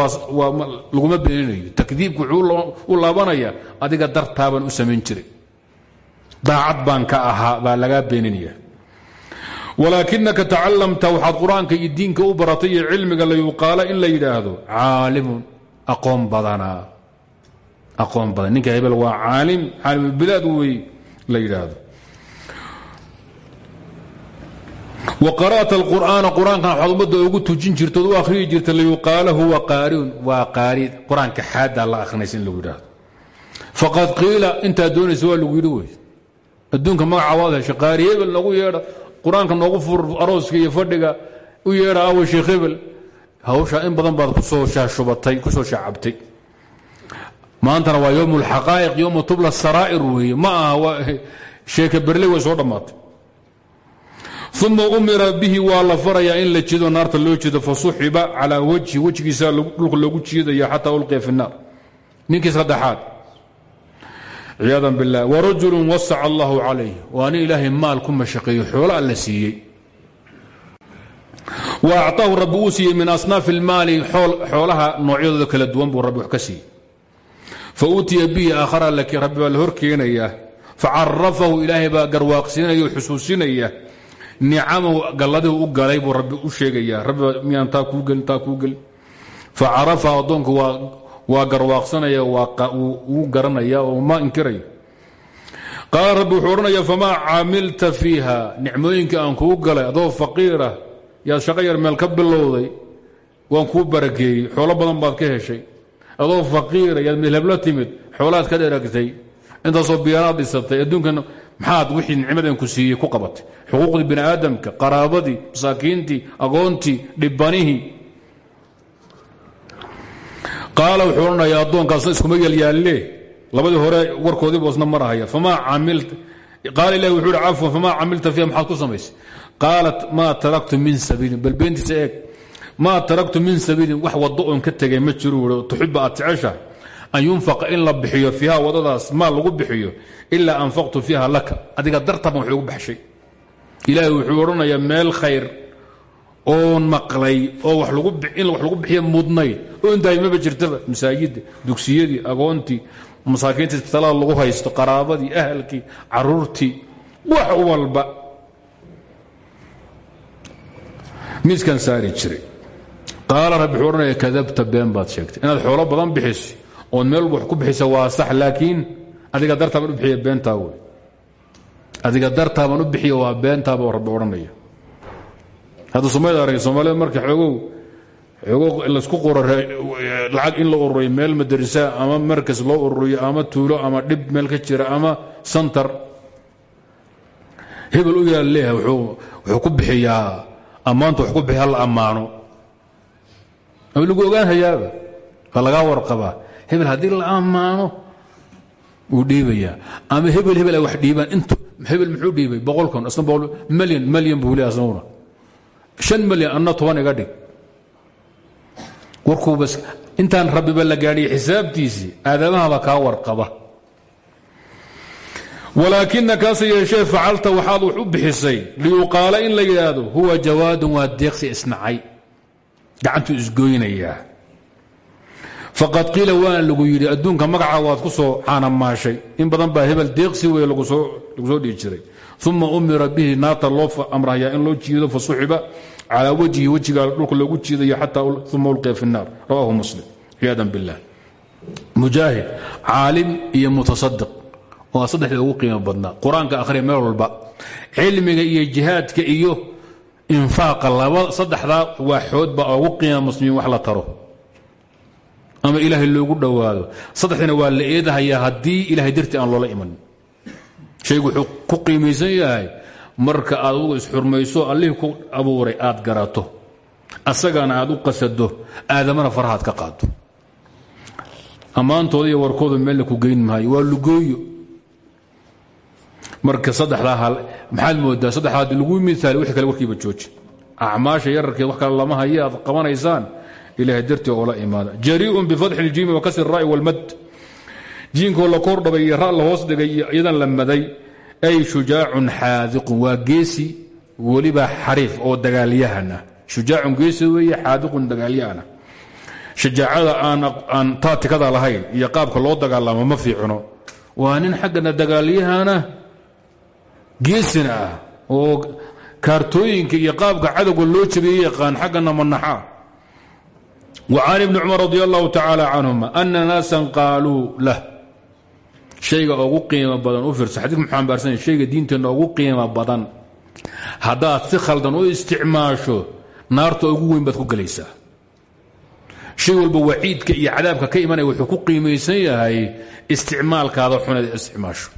A: laguma beeninayo takdiibku wuxuu u laabanaya adiga dartaabaan u samayn jiray daacad baan ka ahaa baa lagaa beeninaya walaakinaka tacalamta waxaad qur'aanka iyo diinka u baratay iyo cilmiga layuqaala in la yidhaahdo caalimun aqoon badanaa aqoon badan ninka hebel waa caalim caalimulbilaad wey la yidhaahdo. Wa qara'ta alqur'aana qur'aankan waxaad ummadda ugu tujin jirta od u akhriyi jirta layuqaala huwa qaariun waa qaari qur'aanka xaaddaa la akhrinaysa in lagu yidhaahdo. Faqad qiila intaad doonaysa waa lagu yidhi wey adduunka magaca waad hesha qaari hebel noogu yeedha. Qur'aanka noogu fur arooska iyo fadhiga u yeedha awa sheekh hebel hawsha in badan baad ku soo shaashubatay ku soo shaacabtay. Maantana waa yowm lxaqaa'iq yowma tubla saraa'ir weeye. Ma aha sheeka berley way soo dhammaatay. Uma umira bihi waa la farayaa in la jido naarta loo jido fasuxiba calaa wajhi wejgiisa dhulka loogu jiidayo xataa ulqiya fi naar. Ninkii saddexaad ciyaada bilah warajulu wasaca allahu calayh waa nin ilaahay maal ku mashaqeeyey xoola alla siiyey wa acطaahu rabbi uu siiyey min asnaafi اlmaali xoolaha noocyadooda kala duwan buu rabbi wax ka siiyey. Fautiya bihi aakhara rabbi baa la hor keenaya facarafahu ilaahay baa garwaaqsiinaya o xusuusinaya. Nicamahu galladihu u galay buu rabbi u sheegaya rabbi miyaan taa kuu gelin taa kuu gelin. Facarafahu addoonku waa garwaaqsanaya wuu garanaya oo ma inkirayo. Qaala rabbi wuxuu odhanaya famaa caamilta fiiha nicmooyinka aan kuu galay yaad shaqo yar meel ka bilowday waan kuu barakeeyey xoolo badan baad ka heshay. Adoo faqiira yaad meelhabla timid xoolaad ka dheragtay intaasoo biyaanaad dhisatay adduunkan maxaad wixii nicmadan ku siiyey ku qabatay. Xuquuqdii bini aadamka qaraabadii masaakiintii agoontii dhibbanihii. Qaala wuxuu odhanaya addoonkaasna iskuma yalyaalle labadii hore warkoodiibu isna marahaya famaa camilta qaala ilahi wuxuu hi cafwan famaa camilta maxaad ku samaysay qaalat maa taraktu min sabiilin bal beentiisa eeg maa taraktu min sabiilin wax waddo oon ma jiro tuxiba aad jeceshahay an yunfaqa in la bixiyo fiiha wadadaas lagu bixiyo ilaa anfaqtu fiiha laka adiga dartaban wax ugu baxshay wuxuu odhanayaa meel khayr oon maqlay oo in wax lagu bixiya mudnayd oo intahay maba jirtaba masaajidda dugsiyadii agoontii masaakiinta isbitaalada lagu haysto qaraabadii ahalkii caruurtii wax walba miiskan saari jiray. Qaala rabbi wuxuu kadabta been baad sheegtay. Inaad xoolo badan bixiso ood meel wax ku bixisa waa sax laakiin adiga dartaabaan u bixiya beentaa wey. Adiga dartaabaan u bixiya waa beentaaba oo rabbi odhanaya hadda soomaalida arag soomaalida marka xoogow xoogow laysku qoro lacag in la ururiyo meel madarisa ama markas loo ururiyo ama tuulo ama dhib meel ka jira ama santar. Hebel u yaal leeyahay wuxuu ku bixiyaa ammaanta wax ku bixiya la ammaano. Ama lagu ogaan hayaaba waa lagaa warqabaa? Hebel haddii la ammaano wuu dhiibayaa. Ama hebel hebel wax dhiibaan. Int hebel muxuu dhiibay? Boqolkan isna boqol malyan malyan buu leeyahay asnaguna shan malyan anna toban iga dhig. Warkuu bas intaan rabbiba la gaadhiya xisaabtiisii aadamahaba kaa warqaba walaakina kaase yeeshee facalta waxaad wax u bixisay liyuqaala in la yidhaahdo huwa jawaadun waa deeqsi isnacay. Gacantuu isgoynayaa. Faqad qiila waana lagu yidhi adduunka magaca waad ku soo caanamaashay. In badan baa hebel deeqsi wey lagu soo dhihi jiray. Uma umira bihi naarta loo amrayaa in loo jiido fasuxiba calaa wejhi wejiga dhulka loogu jiidayo xataa uma ulqiya fi naar rawaahu muslim. Ciyaada bilah mujaahid caalim iyo mutaadiq waa saddexda ugu qiimo badnaa. Qur'aanka akhriya meel walba cilmiga iyo jihaadka iyo infaaqa laba saddexdaa waaxoodba ugu qiima muslimiin wax la taro. Ama ilaahay loogu dhowaado. Saddexdana waa la eedahayaa haddii ilahay dartii aan loola iman shaygu wuxuu ku qiimaysan yahay marka aad ugu isxurmayso allihii ku abuuray aad garato. Asagana aad u qasado aadamana farahaad ka qaado. Ammaantooda iyo warkooda meelna ku geyn maayo. Waa lugooyo marka saddexdaa maxaad moodaa saddexdaad lagu miaali wixii kale warkiiba jooji acmaasha yararkeed wax kale lama haye aad qabanaysaan. Ilahay dartii oola imaada. Jariiun bifatxi iljiimi wa kasri ra'i walmad jiinkoo la kordhabay iyo ra la hoos dhigay iyo iyadan ay shujaacun xaadiqun waa geesi weliba xariif oo dagaalyahan ah shujaacun geesi weeye xaadiqun dagaalyaana shajaacada aan taatikada lahayn iyo qaabka loo dagaalamo ma fiicno waa nin xaggana dagaalyahana geesina ah oo kaartooyinka iyo qaabka cadowga loo jabeeye yaqaan xaggana manaxaa wa can ibni cumar radi allahu tacaala canhuma ana naasan qaaluu lah. Shayga ugu qiimo badan u fiirsa xadiik muxuu ambaarsan shayga diinteenna ugu qiimo badan. Haddaad si khaldan u isticmaasho naarta ugu weyn baad ku gelaysaa shay walba waciidka iyo cadaabka ka imanaya wuxuu ku qiimaysan yahay isticmaalkaada xuneed isticmaasho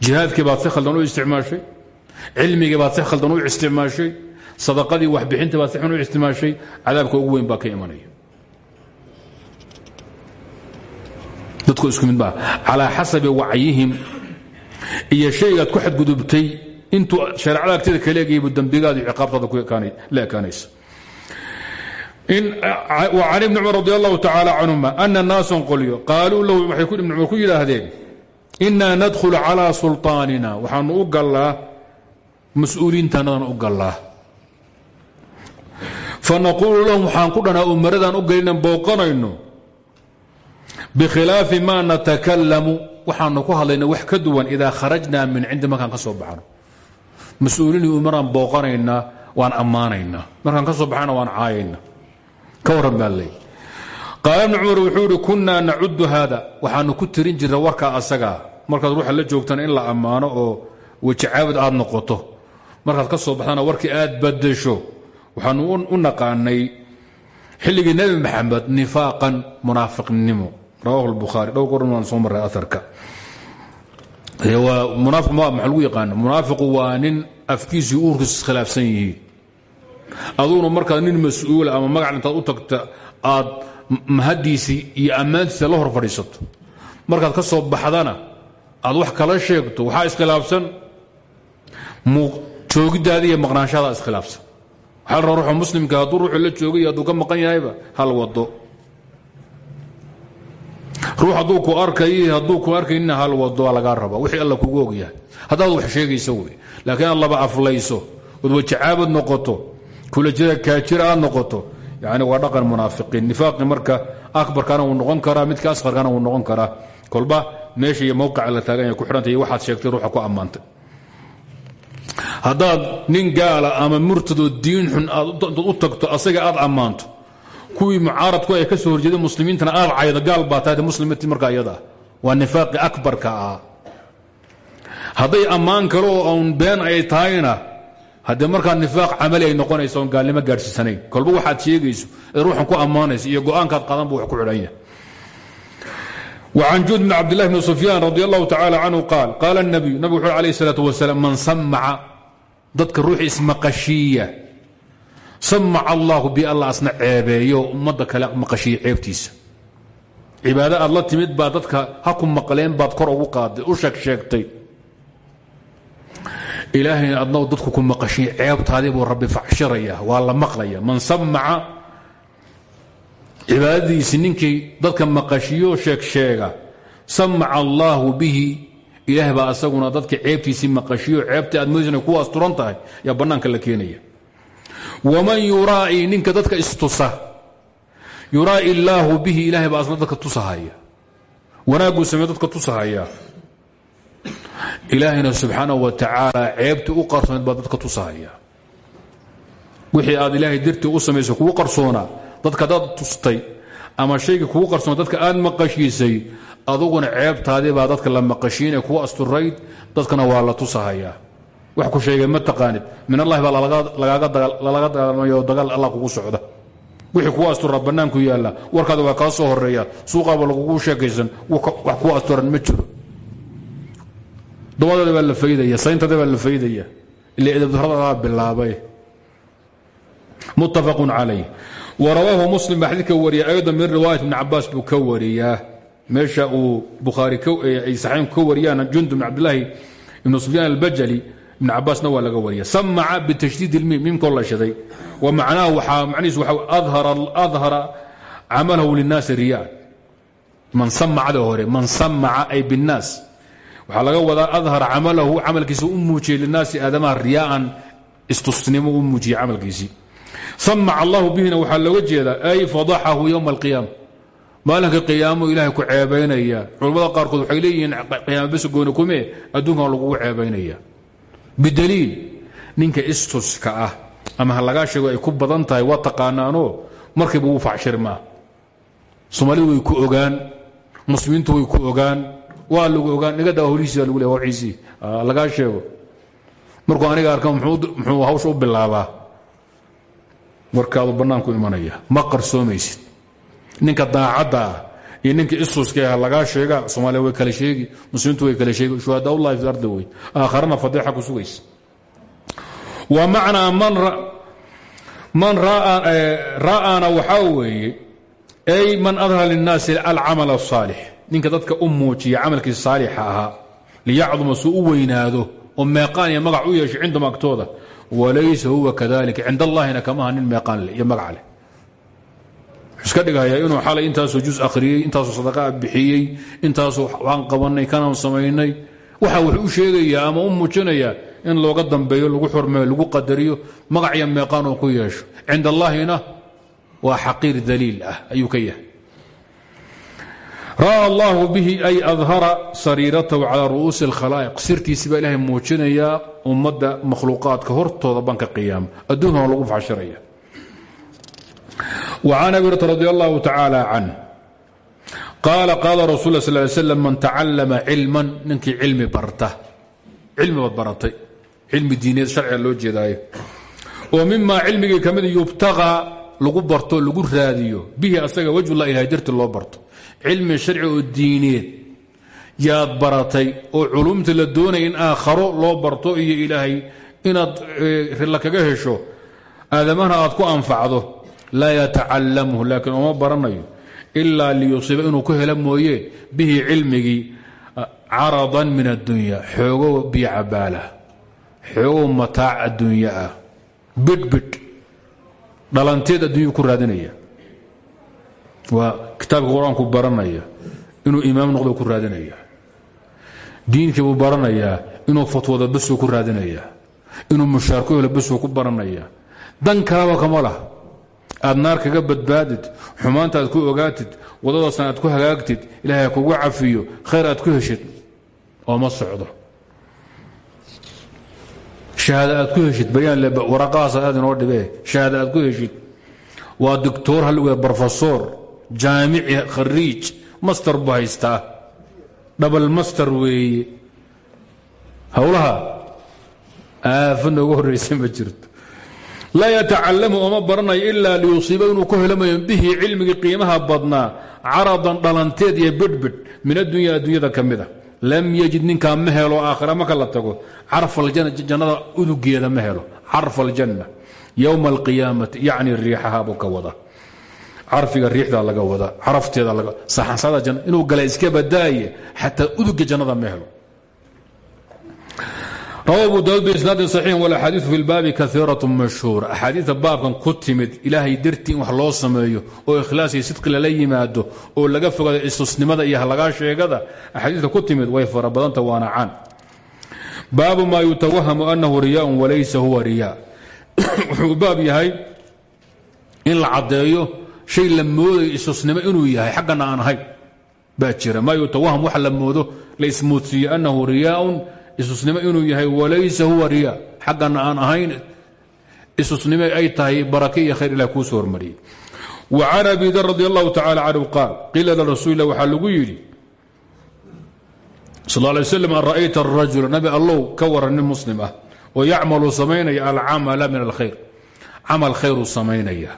A: jihaadkii baad si u isticmaashay cilmigii baad si u isticmaashay sadaqadii waxbixintii baad si u isticmaashay cadaabka ugu weyn baa ka imanaya. Dadku isku mid maa calaa xasabi wacyihim iyo shaygaad ku xadgudubtay intuu shareecada agteeda kala egaybu dembigaada iyo ciqaabtaada la ekaanaysa can ibni cumar radi allahu tacaala canhuma ana naasan qolyo qaaluu lahu waxay ibni cumar ku yidhaahdeen inaa nadkhulu calaa sulطaanina waxaanu u gallaa mas'uuliintaanadan u gallaa. Fanaquulu lahum waxaan ku dhanaa umaradaan u gelinan booqanayno bikhilaafi ma natakalamu waxaanu ku hadlayna wax ka duwan idaa kharajnaa min cindi markaan ka baxno. Mas'uuliinii umaraan waan ammaanaynaa. Markaan ka baxana waan caayayna. Ka warran baa leey qaala cumar wuxuu ihi kunnaa nacudu haada. Waxaanu ku tirin jirra warkaa asagaa markaad ruuxa la joogtana in la ammaano oo wejicaabud aad noqoto. Markaad ka soo baxdana warkii aad badasho waxaanu u naqaanay xilligii nebi maxamed nifaaqan munaafiqnimo. Rawahu lbukhaari dhow goran waan soo maray aarka munaafiq ma maxaa lagu yaqaana munaafiqu waa nin afkiisii uurkiis iskhilaafsan yihiin. Aduguna markaad nin mas'uula ama magac intaad u tagta aad mahadiisii iyo ammaantiisa la hor markaad ka soo baxdana aad wax kala sheegto waxaa iskhilaafsan. Joogidaada iyo maqnaanshaada iskhilaafsan. Waxaa la muslimka hadduu ruuxu la joogay hadduu ka maqan yahayba hal wado ruux hadduu ku arkayo hadduu ku arkayna hal wado lagaa raba wixii alla kugu ogyahay. Haddaad wax sheegayso wey. Laakiin aad laba aflayso. Ood wajacaabad noqoto. Kula jira kaajira aad noqoto yani waa dhaqan munaafiqiin. Nifaaqi marka akbarkana wuu noqon karaa midka asqarkana wuu noqon karaa. Kolba meesha iyo mowqica la taagan yahay ku xidhanta iyo sheegtay ruuxa ku ammaantay haddaad nin gaala ama murtadoo diin xun aad u tagto asaga aad ammaanto kuwii mucaaradku ay ka soo horjeeda muslimiintana aad caydo gaal baa tahay muslimti marka iyada waa nifaaqi akbarka ah. Hadday ammaan kale oo oon been ay tahayna haddee markaa nifaaq camali ay noqonaysa oon gaalnimo gaadhsiisanayn kolba waxaad sheegayso ee ruuxan ku ammaanaysa iyo go-aankaad qadan bu wax ku xidhan yahay وعن جود بن عبد الله بن سفيان رضي الله تعالى عنه قال قال النبي نبي وحول عليه الصلاة والسلام من سمع ضدك الروح اسمقشية سمع الله بي الله أصنع عيبيو مدى كلا مقشية عيبتيس عبادة الله تمد با ضدك هكم مقلين باد كر أبو قاد وشك ilaahayna adna dadku ku maqashay ceebtaadii buu rabbi facshiraya waa la maqlaya man samaca cibaadadiisii ninkii dadka maqashiyo sheegsheega samaca allaahu bihi ilaah baa asaguna dadka ceebtiisi maqashiyo ceebta aad moysan kuwa asturan tahay yaa bannaanka la keenaya waman yuraai ninka dadka istusa yuraai illaahu bihi ilaahay baa asna dadka tusahaya wanaagguu sameeye dadka tusahaya ilaahayna subxaanahu wa tacaala ceebtii u qarsooneed baa dadka tusahaya. Wixii aad ilaahay dartii u samayso kugu qarsoonaa dadka adaad tustay ama shayga kugu qarsoon dadka aad maqashiisay aduguna ceebtaadii baa dadka la maqashiinay kugu asturayd dadkana waa la tusahayaa wax ku sheegay ma taqaanid. Min allahi baa lalaga dagaalamayo dagaal allah kugu socda. Wixii kugu asturaa bannaanku yaalla warkaada waa kaa soo horreeya suuqaaba lagugu sheekaysan wax kugu asturan ma jiro dumadooda baa la faydaya sayntada baa la faydaya ila dabdaradaa bilaabay. Muttafaqun calayh. Wa rawaahu muslim baa xadiidka wariyay aydan min riwaayat ibni cabaas buu ka wariyaa meesha uu bukhaari ay saxayn ka wariyaan jundub bn cabdilaahi ibnu sufyaan albajali ibn cabaasna waa laga wariya samaca bitashdiid ilmiim miimkoo la shiday wa macnaahu waxaa macnihiisu waxa adhara camalahu linaasi riyaa man samacada hore man samaca ay binnaas waxaa laga wadaa adhara camalahu camalkiisa u muujiyey linaasi aadamaha riyaaan istusnimo u muujiyey camalkiisii samac allahu bihina waxaa looga jeedaa ay fadaxahu ywma alqiyaama maalinka qiyaamo ilahay ku ceebaynaya. Culammada qaarkood waxay leeyihiin qiyaama bes gooni kume adduunkan lagugu ceebaynaya. Bidaliil ninka istuska ah ama ha lagaa sheego ay ku badan tahay waa taqaanaanoo markiiba wuu facshirmaa. Soomaalidu way ku ogaan muslimiintu way ku ogaan waa lagu ogaan nigadaa holihiisi baa lagu le wciisii lagaa sheego markuu aniga arka muxuu hawsha u bilaabaa warkaadu bannaanku imanaya ma qarsoomaysid ninka daacadda ah iyo ninka isuska ah lagaa sheega soomaaliya way kala sheegi muslimiintu way kala sheegi shuhadaa ullahi fi ardi wey aakharana fadiixa ku sugaysa wa macnaa man ra'ana waxaa weeye ay man adhara linnaasi alcamal الصaalix ninka dadka u muujiya camalkii saalixa ahaa liyacduma suu weynaado oo meeqaan iyo magac u yeesho cindahum agtooda walaysa huwa kadalika cind allahina kamaha nin meeqaan iyo magac leh. Iska dhigaya inuu xalay intaasoo jus akhriyey intaasoo sadaqaa bixiyey intaasoo waan qabanay kanaan samaynay. Waxa wuxuu u ama u muujinayaa in looga dambeeyo lagu xurmeeyo lagu qadariyo magac iyo meeqaan oo ku yeesho. Cind allaahina waa xaqiir daliil ah ayuu ra'a allahu bihi ay adhara sariiratahu calaa ru'uusi alkhalaa'iq. Sirtiisi baa ilaahay muujinayaa ummadda makhluuqaadka hortooda banka qiyaama adduunka lagu fashiraya. Wa can abi hurata radi allahu tacaala can rasul lla sal ly man tacallama cilman ninkii cilmi barta. Cilmi baad baratay. Cilmi diineed sharciga jeedaayo. Oo mimaa cilmigii ka mid lagu barto lagu raadiyo. Bihi asaga wajh llahi ilahay darti loo barto cilmi sharci oo diineed yaad baratay oo culumta la doonaya in aakharo loo barto iyo ilaahay inaad rilla kaga hesho aadamahana aad ku anfacdo. Laa yatacalamhu laakiin ooma baranayo. Ilaa liyusiiba inuu ku helo mooye bihi cilmigii caradan min addunya xoogow biyo cabaalah xoogow mataac adduunye ah. Bidhbidh dhalanteed adduunyuu ku raadinaya waa kitaabka qur'aanku baranaya inuu imaam noqdo ku raadinaya. Diinkii buu baranayaa inuu fatwada basuu ku raadinaya. Inuu mushaar ku helo basuu ku baranaya. Dan kalaba kama lah aad naar kaga badbaadid xumaanta aad ku ogaatid wadadaasna aad ku hagaagtid ilaahay kugu cafiyo khayr aad ku heshid oo ma socdo. Shahaada aad ku heshid bayaan waraqahaas aad inoo dhibee shahaada aad ku heshid. Waa doctor halwe brofesor jaamici khariij master buu haystaa. Master weeye howlaha aafa noogu horraysa ma jirto. Laa yatacalamu ooma baranayo ilaa liyusiiba inuu ku helamayo bihi cilmigii qiimaha badnaa caradan dhalanteed iyo bidhbidh min addunya adduunyada ka lam yajid ninkaa ma helo aakhira marka la tago. Carf jannada udugeeda ma helo. Carf aljanna yowma alqiyaamati yacni riixaha buu ka carfiga riixdaa laga wada carafteeda saxansada inuu gala iska badaaye xataa uduga jannada ma helo. Rawa abu daud biisnaadin saxiixin walaxaadiiu fi lbaabi kaiirat mashhuura axaadiida baabkan ku timid ilaahay dartii in wax loo sameeyo oo ikhlaas iyo sidqi lala yimaado oo laga fogaado isusnimada iyo halagaa sheegada axaadiidka ku timid way fara badanta waana can baabu maa yutawahamu anahu riyaaun walaysa huwa riyaa. Wuxuu baab yahay in la caddeeyo shay la moodayo isusnimo inuu yahay xaggana aan ahayn baa jira. Maa yutawaham wax la moodo? La ismoodsiiye anahu riyaaun. Isusnimo inuu yahay walaysa huwa riya xaggana aan isusnimo ay tahay barake iyo khayr ilah kuu soo hormariyey. Wa can dar radi allahu tacala canhu qaal qiila lirasuuli lah waxaa lagu yidhi sal lay slam an ra'ayta arajula nabi allow ka waran nin muslim ah oo yacmalu samaynaya alcamala min alkhayr. Camal khayruu samaynaya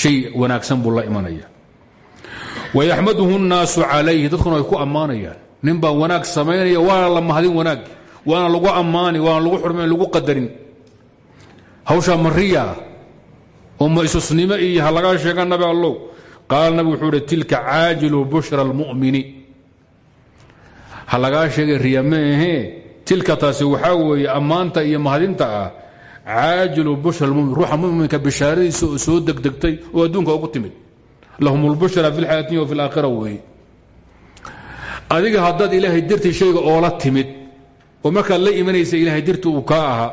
A: shay wanaagsan buu la imanaya. Wayaxmaduhu nnaasu calayhi dadkuna ay ku ammaanayaan. Nin baa wanaag samaynaya waana la mahadin wanaag. Waana lagu ammaani waana lagu xurmayn lagu qadarin. Hawshaa mariyaa oo ma isusnimo iyo ha lagaa sheega nabi allow? Qaala nabi wuxuu hi tilka caajilu bushra almu'mini. Ha lagaa sheegay riya ma ahee? Tilka taasi waxaa weeye ammaanta iyo mahadinta ah caajilu bushra almumin ruuxa muminka bishaaradiisa oo soo degdegtay oo adduunka ugu timid lahum lbushra fi lxayaatinya wa fi laakhira weeye adiga haddaad ilaahay dartii shayga oola timid oo markaad la imanaysa ilaahay darti uu kaa ahaa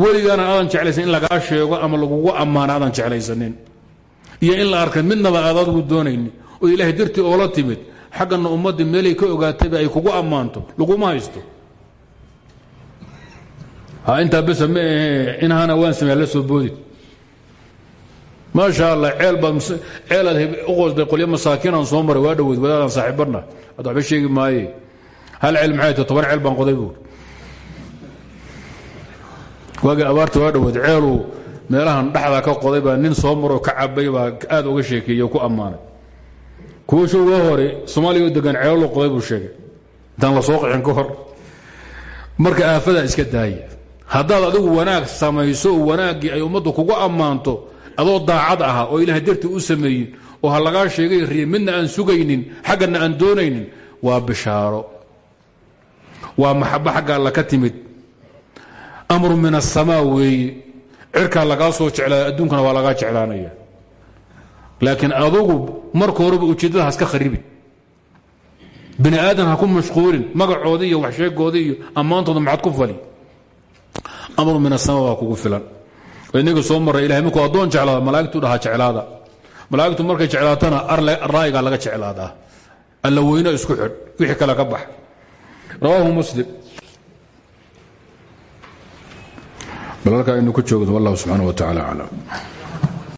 A: weligaana aadan jeclaysan in lagaa sheego ama lagugu ammaano aadan jeclaysanin iyo in la arka midnaba aad adigu doonayni oo ilaahay dartii oola timid xaggana ummaddii meelay ka ogaatayba ay kugu ammaanto laguma haysto ha intaa besa ma ahe inhaana waan sameeya la soo boodid. Maasha allah ceelaad u qoosday qolyo masaakiinaan soo maray waa dhoweyd wadaadaan saaxiibadna hadda waxba sheegi maaye. Hal ceel maxay tahay? Toban ceel baan qoday buuri waagii abaarta waa dhoweyd ceeluu meelahan dhexdaa ka qoday baa nin soo maroo ka cabay baa aad uga sheekeeyey ku ammaanay. Kuwa showga hore soomaaliya oo degan ceelo loo qoday buu sheegay. Intaan la soo qixin ka hor. Marka aafadaa iska daaya haddaad adigu wanaag samayso oo wanaaggii ay ummaddu kugu ammaanto adoo daacad ahaa oo ilaahay dartii u sameeyey oo ha lagaa sheegay riye midna aan sugaynin xaggana aan doonaynin waa bishaaro. Waa maxabo xagga alla ka timid. Amru min asamaa weeye cirkaa lagaa soo jeclaada adduunkana waa lagaa jeclaanaya. Laakiin adugu marka horeba ujeeddada haska kharibin bini aadan ha ku mashquulin magacoodii iyo waxsheegoodii iyo ammaantooda maxaad ku fali amru min asamaa waa kugu filan. Inaga soo marray ilahay markuu addoon jeclaada malaa'igtu dhahaa jeclaada. Malaa'igtu markay jeclaatana ra'yigaa laga jeclaadaa. Alla weyno isku xidh wixii kale ka bax. Rawaahu muslim. Bal halkaa aynu ku joogno wallahu subxaana wa tacaala aclam